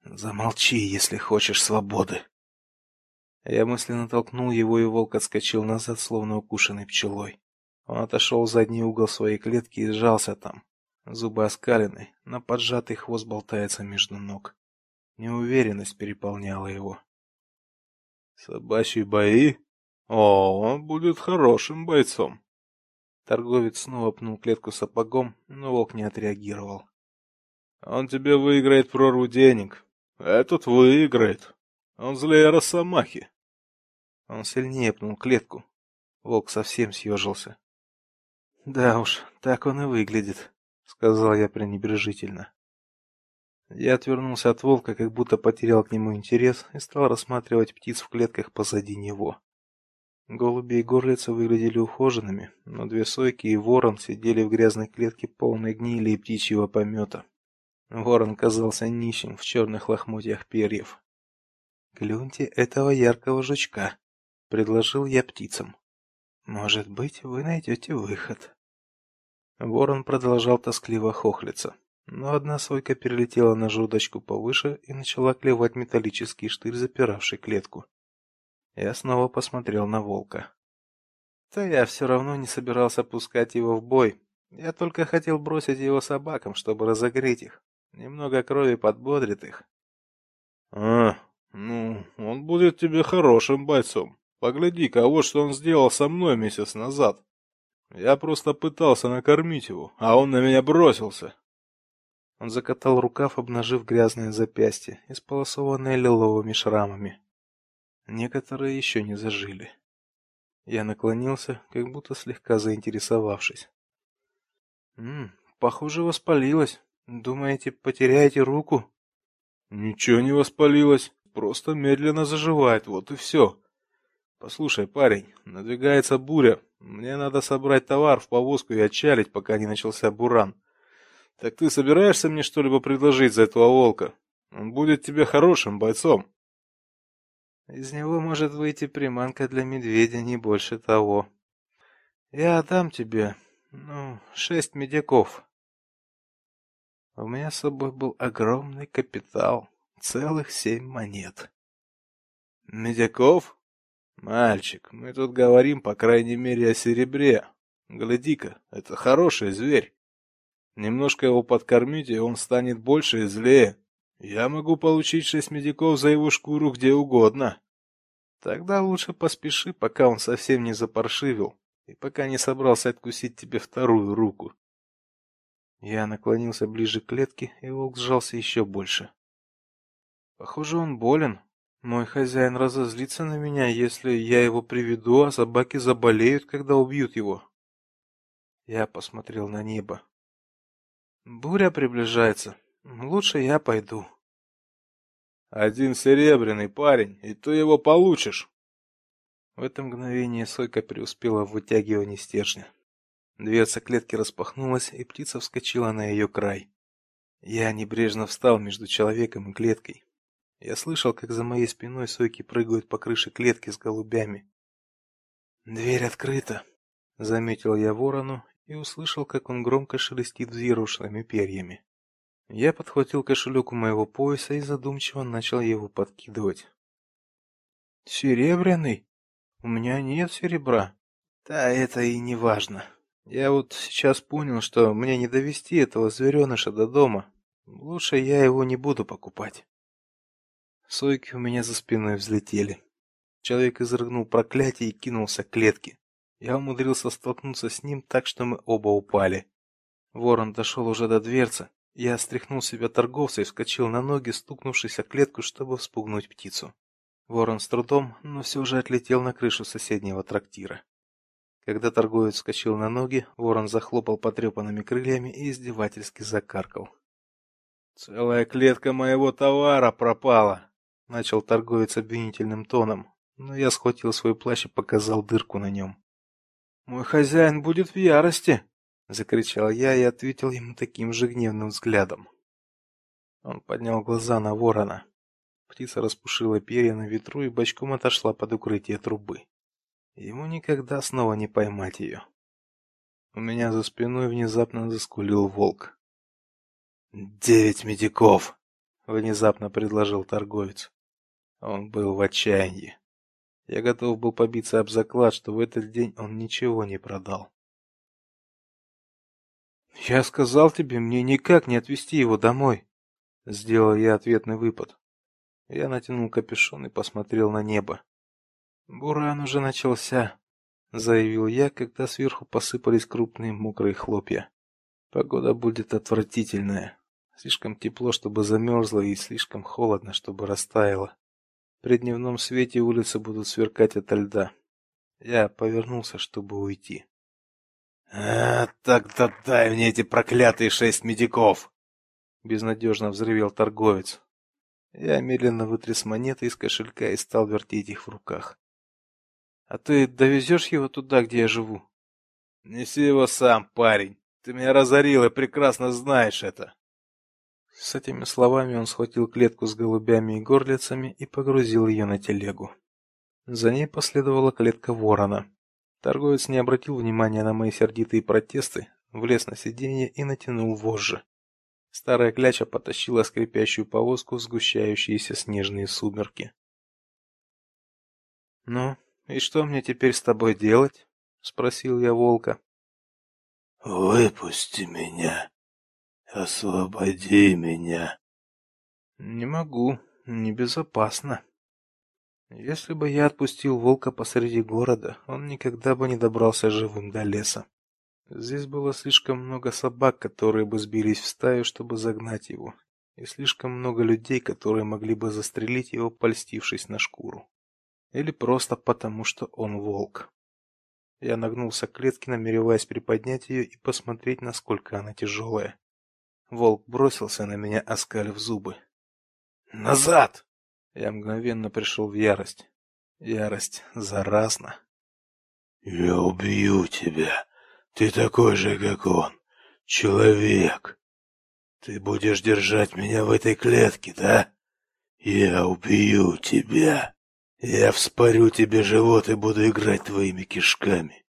Замолчи, если хочешь свободы. Я мысленно толкнул его, и волк отскочил назад, словно укушенный пчелой. Он отошел в задний угол своей клетки и сжался там. Зубы оскалены, но поджатый хвост болтается между ног. Неуверенность переполняла его. Собачьи бои? О, он будет хорошим бойцом. Торговец снова пнул клетку сапогом, но волк не отреагировал. Он тебе выиграет прорву денег. Этот выиграет. Он злее росомахи. Он сильнее пнул клетку. Волк совсем съежился. Да уж, так он и выглядит, сказал я пренебрежительно. Я отвернулся от волка, как будто потерял к нему интерес и стал рассматривать птиц в клетках позади него. Голуби и горлицы выглядели ухоженными, но две сойки и ворон сидели в грязной клетке полной гнили и птичьего помета. Ворон казался нищим в черных лохмотьях перьев. "Клюньте этого яркого жучка", предложил я птицам. "Может быть, вы найдете выход". Ворон продолжал тоскливо хохлиться. Но одна сойка перелетела на жердочку повыше и начала клевать металлический штырь, запиравший клетку. Я снова посмотрел на волка. Да я все равно не собирался пускать его в бой. Я только хотел бросить его собакам, чтобы разогреть их. Немного крови подбодрит их. А, ну, он будет тебе хорошим бойцом. Погляди-ка, вот что он сделал со мной месяц назад. Я просто пытался накормить его, а он на меня бросился. Он закатал рукав, обнажив грязное запястье, исполосованное лиловыми шрамами. Некоторые еще не зажили. Я наклонился, как будто слегка заинтересовавшись. «М, похоже, воспалилось. Думаете, потеряете руку?» «Ничего не воспалилось, просто медленно заживает, вот и все. Послушай, парень, надвигается буря. Мне надо собрать товар в повозку и отчалить, пока не начался буран. Так ты собираешься мне что-либо предложить за этого волка? Он будет тебе хорошим бойцом». Из него может выйти приманка для медведя, не больше того. Я отдам тебе, ну, шесть медяков. У меня с собой был огромный капитал, целых семь монет. Медяков? Мальчик, мы тут говорим, по крайней мере, о серебре. Гляди-ка, это хороший зверь. Немножко его подкормить, и он станет больше и злее. Я могу получить шесть медиков за его шкуру где угодно. Тогда лучше поспеши, пока он совсем не запаршивил и пока не собрался откусить тебе вторую руку. Я наклонился ближе к клетке, и волк сжался еще больше. Похоже, он болен. Мой хозяин разозлится на меня, если я его приведу, а собаки заболеют, когда убьют его. Я посмотрел на небо. Буря приближается. Лучше я пойду. Один серебряный парень, и ты его получишь. В это мгновение Сойка преуспела в вытягивании стержня. Дверца клетки распахнулась, и птица вскочила на ее край. Я небрежно встал между человеком и клеткой. Я слышал, как за моей спиной сойки прыгают по крыше клетки с голубями. Дверь открыта, заметил я ворону и услышал, как он громко шелестит взъерошенными перьями. Я подхватил кошелек у моего пояса и задумчиво начал его подкидывать. Серебряный? У меня нет серебра. Да это и не важно. Я вот сейчас понял, что мне не довести этого звереныша до дома. Лучше я его не буду покупать. Сойки у меня за спиной взлетели. Человек изрыгнул проклятие и кинулся к клетке. Я умудрился столкнуться с ним так, что мы оба упали. Ворон дошел уже до дверцы. Я стряхнул себя торговца и вскочил на ноги, стукнувшись о клетку, чтобы вспугнуть птицу. Ворон с трудом, но все же отлетел на крышу соседнего трактира. Когда торговец вскочил на ноги, ворон захлопал потрепанными крыльями и издевательски закаркал. Целая клетка моего товара пропала, начал торговец обвинительным тоном, но я схватил свой плащ и показал дырку на нем. Мой хозяин будет в ярости, закричал я и ответил ему таким же гневным взглядом. Он поднял глаза на ворона. Птица распушила перья на ветру и бочком отошла под укрытие трубы. Ему никогда снова не поймать ее. У меня за спиной внезапно заскулил волк. «Девять медиков!» — внезапно предложил торговец. Он был в отчаянии. Я готов был побиться об заклад, что в этот день он ничего не продал. Я сказал тебе, мне никак не отвезти его домой. Сделал я ответный выпад. Я натянул капюшон и посмотрел на небо. Буран уже начался, заявил я, когда сверху посыпались крупные мокрые хлопья. Погода будет отвратительная. Слишком тепло, чтобы замерзло, и слишком холодно, чтобы растаяло. При дневном свете улицы будут сверкать ото льда. Я повернулся, чтобы уйти. А, так-то дай мне эти проклятые шесть медиков, безнадежно взревел торговец. Я медленно вытряс монеты из кошелька и стал вертеть их в руках. А ты довезешь его туда, где я живу? Неси его сам, парень. Ты меня разорил и прекрасно знаешь это. С этими словами он схватил клетку с голубями и горлицами и погрузил ее на телегу. За ней последовала клетка ворона. Торговец не обратил внимания на мои сердитые протесты, влез на сиденье и натянул вожжи. Старая кляча потащила скрипящую повозку в сгущающиеся снежные сумерки. Ну, и что мне теперь с тобой делать? спросил я волка. Выпусти меня. Освободи меня. Не могу, небезопасно. Если бы я отпустил волка посреди города, он никогда бы не добрался живым до леса. Здесь было слишком много собак, которые бы сбились в стаю, чтобы загнать его, и слишком много людей, которые могли бы застрелить его, польстившись на шкуру. Или просто потому, что он волк. Я нагнулся к клетке, намереваясь приподнять ее и посмотреть, насколько она тяжелая. Волк бросился на меня, оскалив зубы. «Назад!» Я мгновенно пришел в ярость. Ярость заразна. «Я убью тебя!» Ты такой же, как он, человек. Ты будешь держать меня в этой клетке, да? Я убью тебя. Я вспорю тебе живот и буду играть твоими кишками.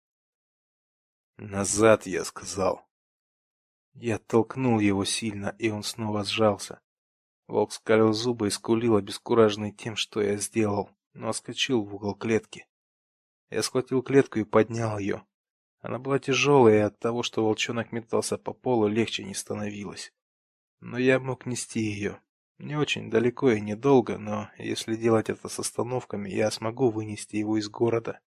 Назад, я сказал. Я толкнул его сильно, и он снова сжался. Волк скалил зубы и скулил, обескураженный тем, что я сделал, но отскочил в угол клетки. Я схватил клетку и поднял ее. Она была тяжелая, и от того, что волчонок метался по полу, легче не становилось. Но я мог нести ее. Не очень далеко и недолго, но если делать это с остановками, я смогу вынести его из города.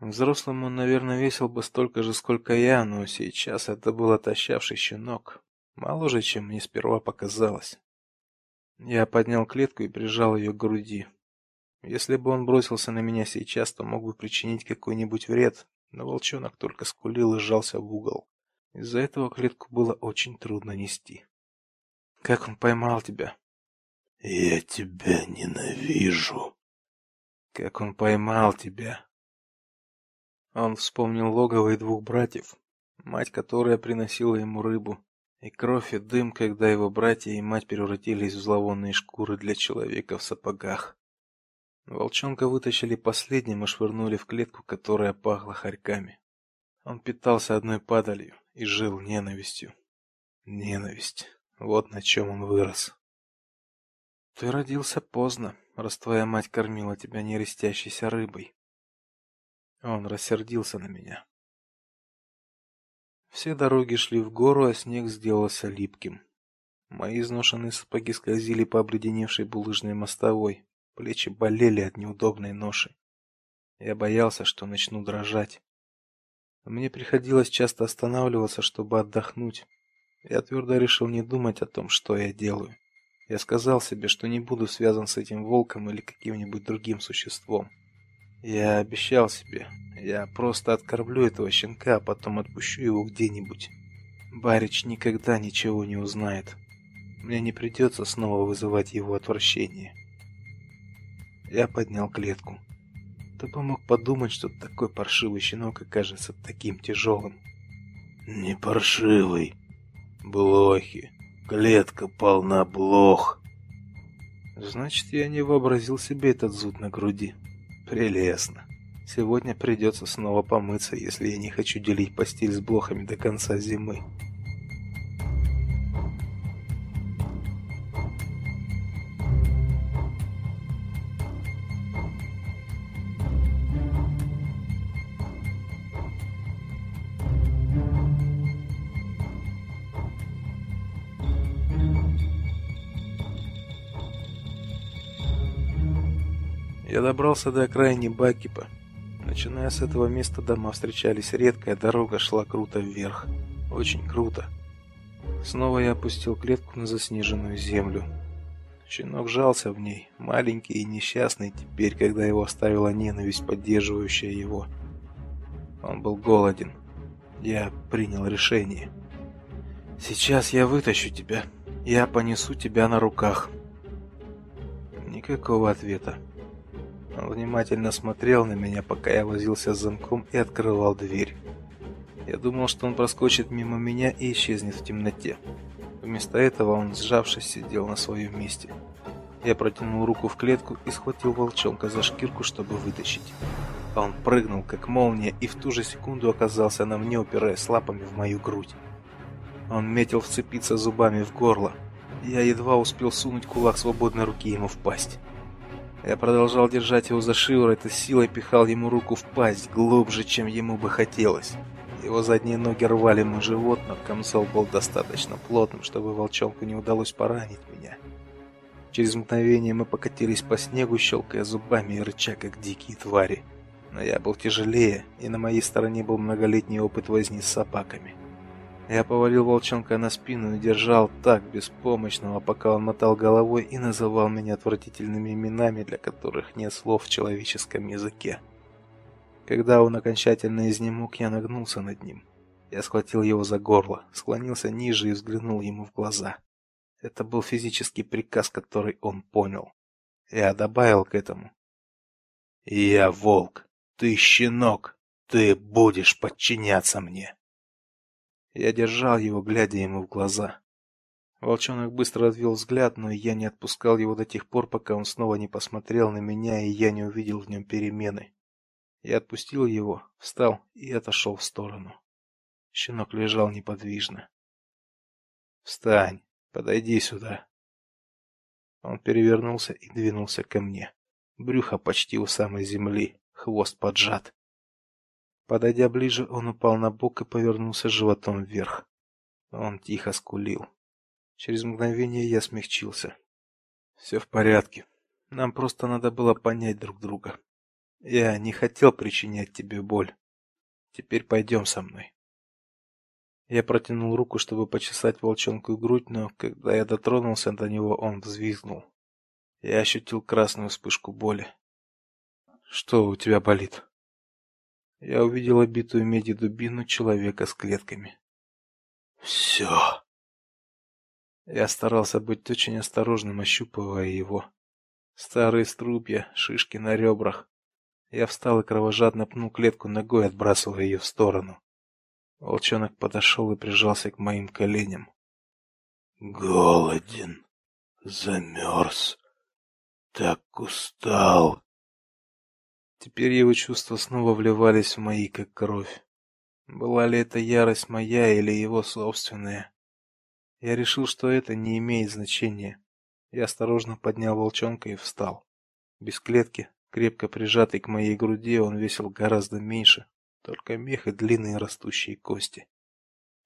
Взрослым он, наверное, весил бы столько же, сколько я, но сейчас это был отощавший щенок, моложе, чем мне сперва показалось. Я поднял клетку и прижал ее к груди. Если бы он бросился на меня сейчас, то мог бы причинить какой-нибудь вред, но волчонок только скулил и сжался в угол. Из-за этого клетку было очень трудно нести. Как он поймал тебя? Я тебя ненавижу. Как он поймал тебя? Он вспомнил логово и двух братьев, мать, которая приносила ему рыбу, и кровь и дым, когда его братья и мать превратились в зловонные шкуры для человека в сапогах. Волчонка вытащили последним и швырнули в клетку, которая пахла хорьками. Он питался одной падалью и жил ненавистью. Ненависть. Вот на чем он вырос. Ты родился поздно, раз твоя мать кормила тебя нерестящейся рыбой. Он рассердился на меня. Все дороги шли в гору, а снег сделался липким. Мои изношенные сапоги скользили по обледеневшей булыжной мостовой. Плечи болели от неудобной ноши. Я боялся, что начну дрожать. Мне приходилось часто останавливаться, чтобы отдохнуть. Я твердо решил не думать о том, что я делаю. Я сказал себе, что не буду связан с этим волком или каким-нибудь другим существом. Я обещал себе, я просто откормлю этого щенка, а потом отпущу его где-нибудь. Барич никогда ничего не узнает. Мне не придется снова вызывать его отвращение. Я поднял клетку. Кто бы мог подумать, что такой паршивый щенок окажется таким тяжелым. Не паршивый, блохи. Клетка полна блох. Значит, я не вообразил себе этот зуд на груди. Прелестно. Сегодня придется снова помыться, если я не хочу делить постель с блохами до конца зимы. Добрался до окраины Бакипа. Начиная с этого места дома встречались редко, а дорога шла круто вверх. Очень круто. Снова я опустил клетку на заснеженную землю. Щенок жался в ней, маленький и несчастный теперь, когда его оставила ненависть, поддерживающая его. Он был голоден. Я принял решение. Сейчас я вытащу тебя. Я понесу тебя на руках. Никакого ответа. Он внимательно смотрел на меня, пока я возился с замком и открывал дверь. Я думал, что он проскочит мимо меня и исчезнет в темноте. Вместо этого он, сжавшись, сидел на своем месте. Я протянул руку в клетку и схватил волчонка за шкирку, чтобы вытащить. А он прыгнул, как молния, и в ту же секунду оказался на мне, упираясь лапами в мою грудь. Он метил вцепиться зубами в горло. Я едва успел сунуть кулак свободной руки ему в пасть. Я продолжал держать его за шиворот и силой пихал ему руку в пасть глубже, чем ему бы хотелось. Его задние ноги рвали мой живот, но камзол был достаточно плотным, чтобы волчонку не удалось поранить меня. Через мгновение мы покатились по снегу, щелкая зубами и рыча, как дикие твари. Но я был тяжелее, и на моей стороне был многолетний опыт возни с собаками. Я повалил волчонка на спину и держал так беспомощного, пока он мотал головой и называл меня отвратительными именами, для которых нет слов в человеческом языке. Когда он окончательно изнемог, я нагнулся над ним. Я схватил его за горло, склонился ниже и взглянул ему в глаза. Это был физический приказ, который он понял. Я добавил к этому: "Я волк, ты щенок, ты будешь подчиняться мне". Я держал его, глядя ему в глаза. Волчонок быстро отвел взгляд, но я не отпускал его до тех пор, пока он снова не посмотрел на меня, и я не увидел в нем перемены. Я отпустил его, встал и отошел в сторону. Щенок лежал неподвижно. "Встань, подойди сюда". Он перевернулся и двинулся ко мне. Брюхо почти у самой земли, хвост поджат. Подойдя ближе, он упал на бок и повернулся животом вверх. Он тихо скулил. Через мгновение я смягчился. «Все в порядке. Нам просто надо было понять друг друга. Я не хотел причинять тебе боль. Теперь пойдем со мной. Я протянул руку, чтобы почесать волчонку грудь, но когда я дотронулся до него, он взвизгнул. Я ощутил красную вспышку боли. Что у тебя болит? Я увидел обитую медью дубину человека с клетками. Все. Я старался быть очень осторожным, ощупывая его. Старые струпья, шишки на ребрах, я встал и кровожадно пнул клетку ногой, отбрасывая ее в сторону. Волчонок подошел и прижался к моим коленям. Голоден, замерз, так устал. Теперь его чувства снова вливались в мои, как кровь. Была ли это ярость моя или его собственная? Я решил, что это не имеет значения. Я осторожно поднял волчонка и встал. Без клетки, Крепко прижатый к моей груди, он весил гораздо меньше, только мех и длинные растущие кости.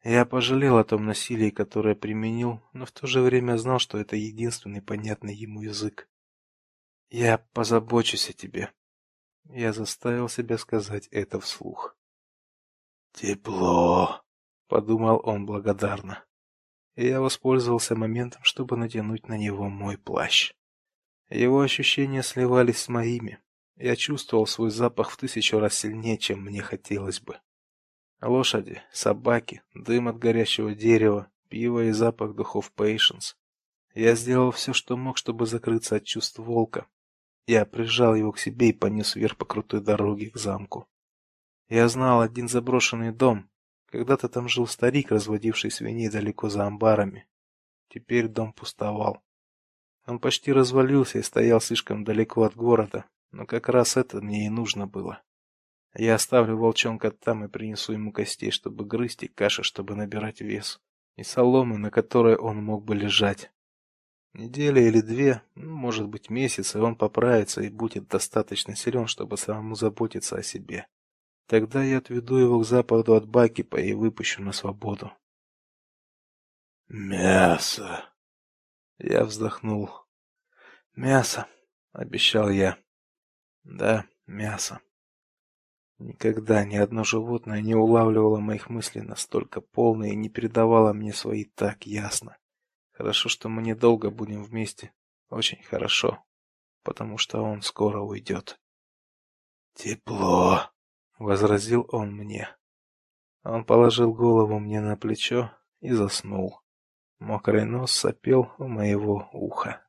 Я пожалел о том насилии, которое применил, но в то же время знал, что это единственный понятный ему язык. Я позабочусь о тебе. Я заставил себя сказать это вслух. Тепло, подумал он благодарно. И я воспользовался моментом, чтобы натянуть на него мой плащ. Его ощущения сливались с моими. Я чувствовал свой запах в тысячу раз сильнее, чем мне хотелось бы. Лошади, собаки, дым от горящего дерева, пиво и запах духов Patience. Я сделал все, что мог, чтобы закрыться от чувств волка. Я прижал его к себе и понес вверх по крутой дороге к замку. Я знал один заброшенный дом. Когда-то там жил старик, разводивший свиней далеко за амбарами. Теперь дом пустовал. Он почти развалился и стоял слишком далеко от города, но как раз это мне и нужно было. Я оставлю волчонка там и принесу ему костей, чтобы грызть, и каши, чтобы набирать вес, и соломы, на которой он мог бы лежать. Неделя или две, ну, может быть, месяц, и он поправится и будет достаточно силен, чтобы самому заботиться о себе. Тогда я отведу его к западу от Бакипа и выпущу на свободу. Мясо. Я вздохнул. Мясо, обещал я. Да, мясо. Никогда ни одно животное не улавливало моих мыслей настолько полно и не передавало мне свои так ясно. Хорошо, что мы недолго будем вместе. Очень хорошо, потому что он скоро уйдет. Тепло, возразил он мне. Он положил голову мне на плечо и заснул. Мокрый нос сопел у моего уха.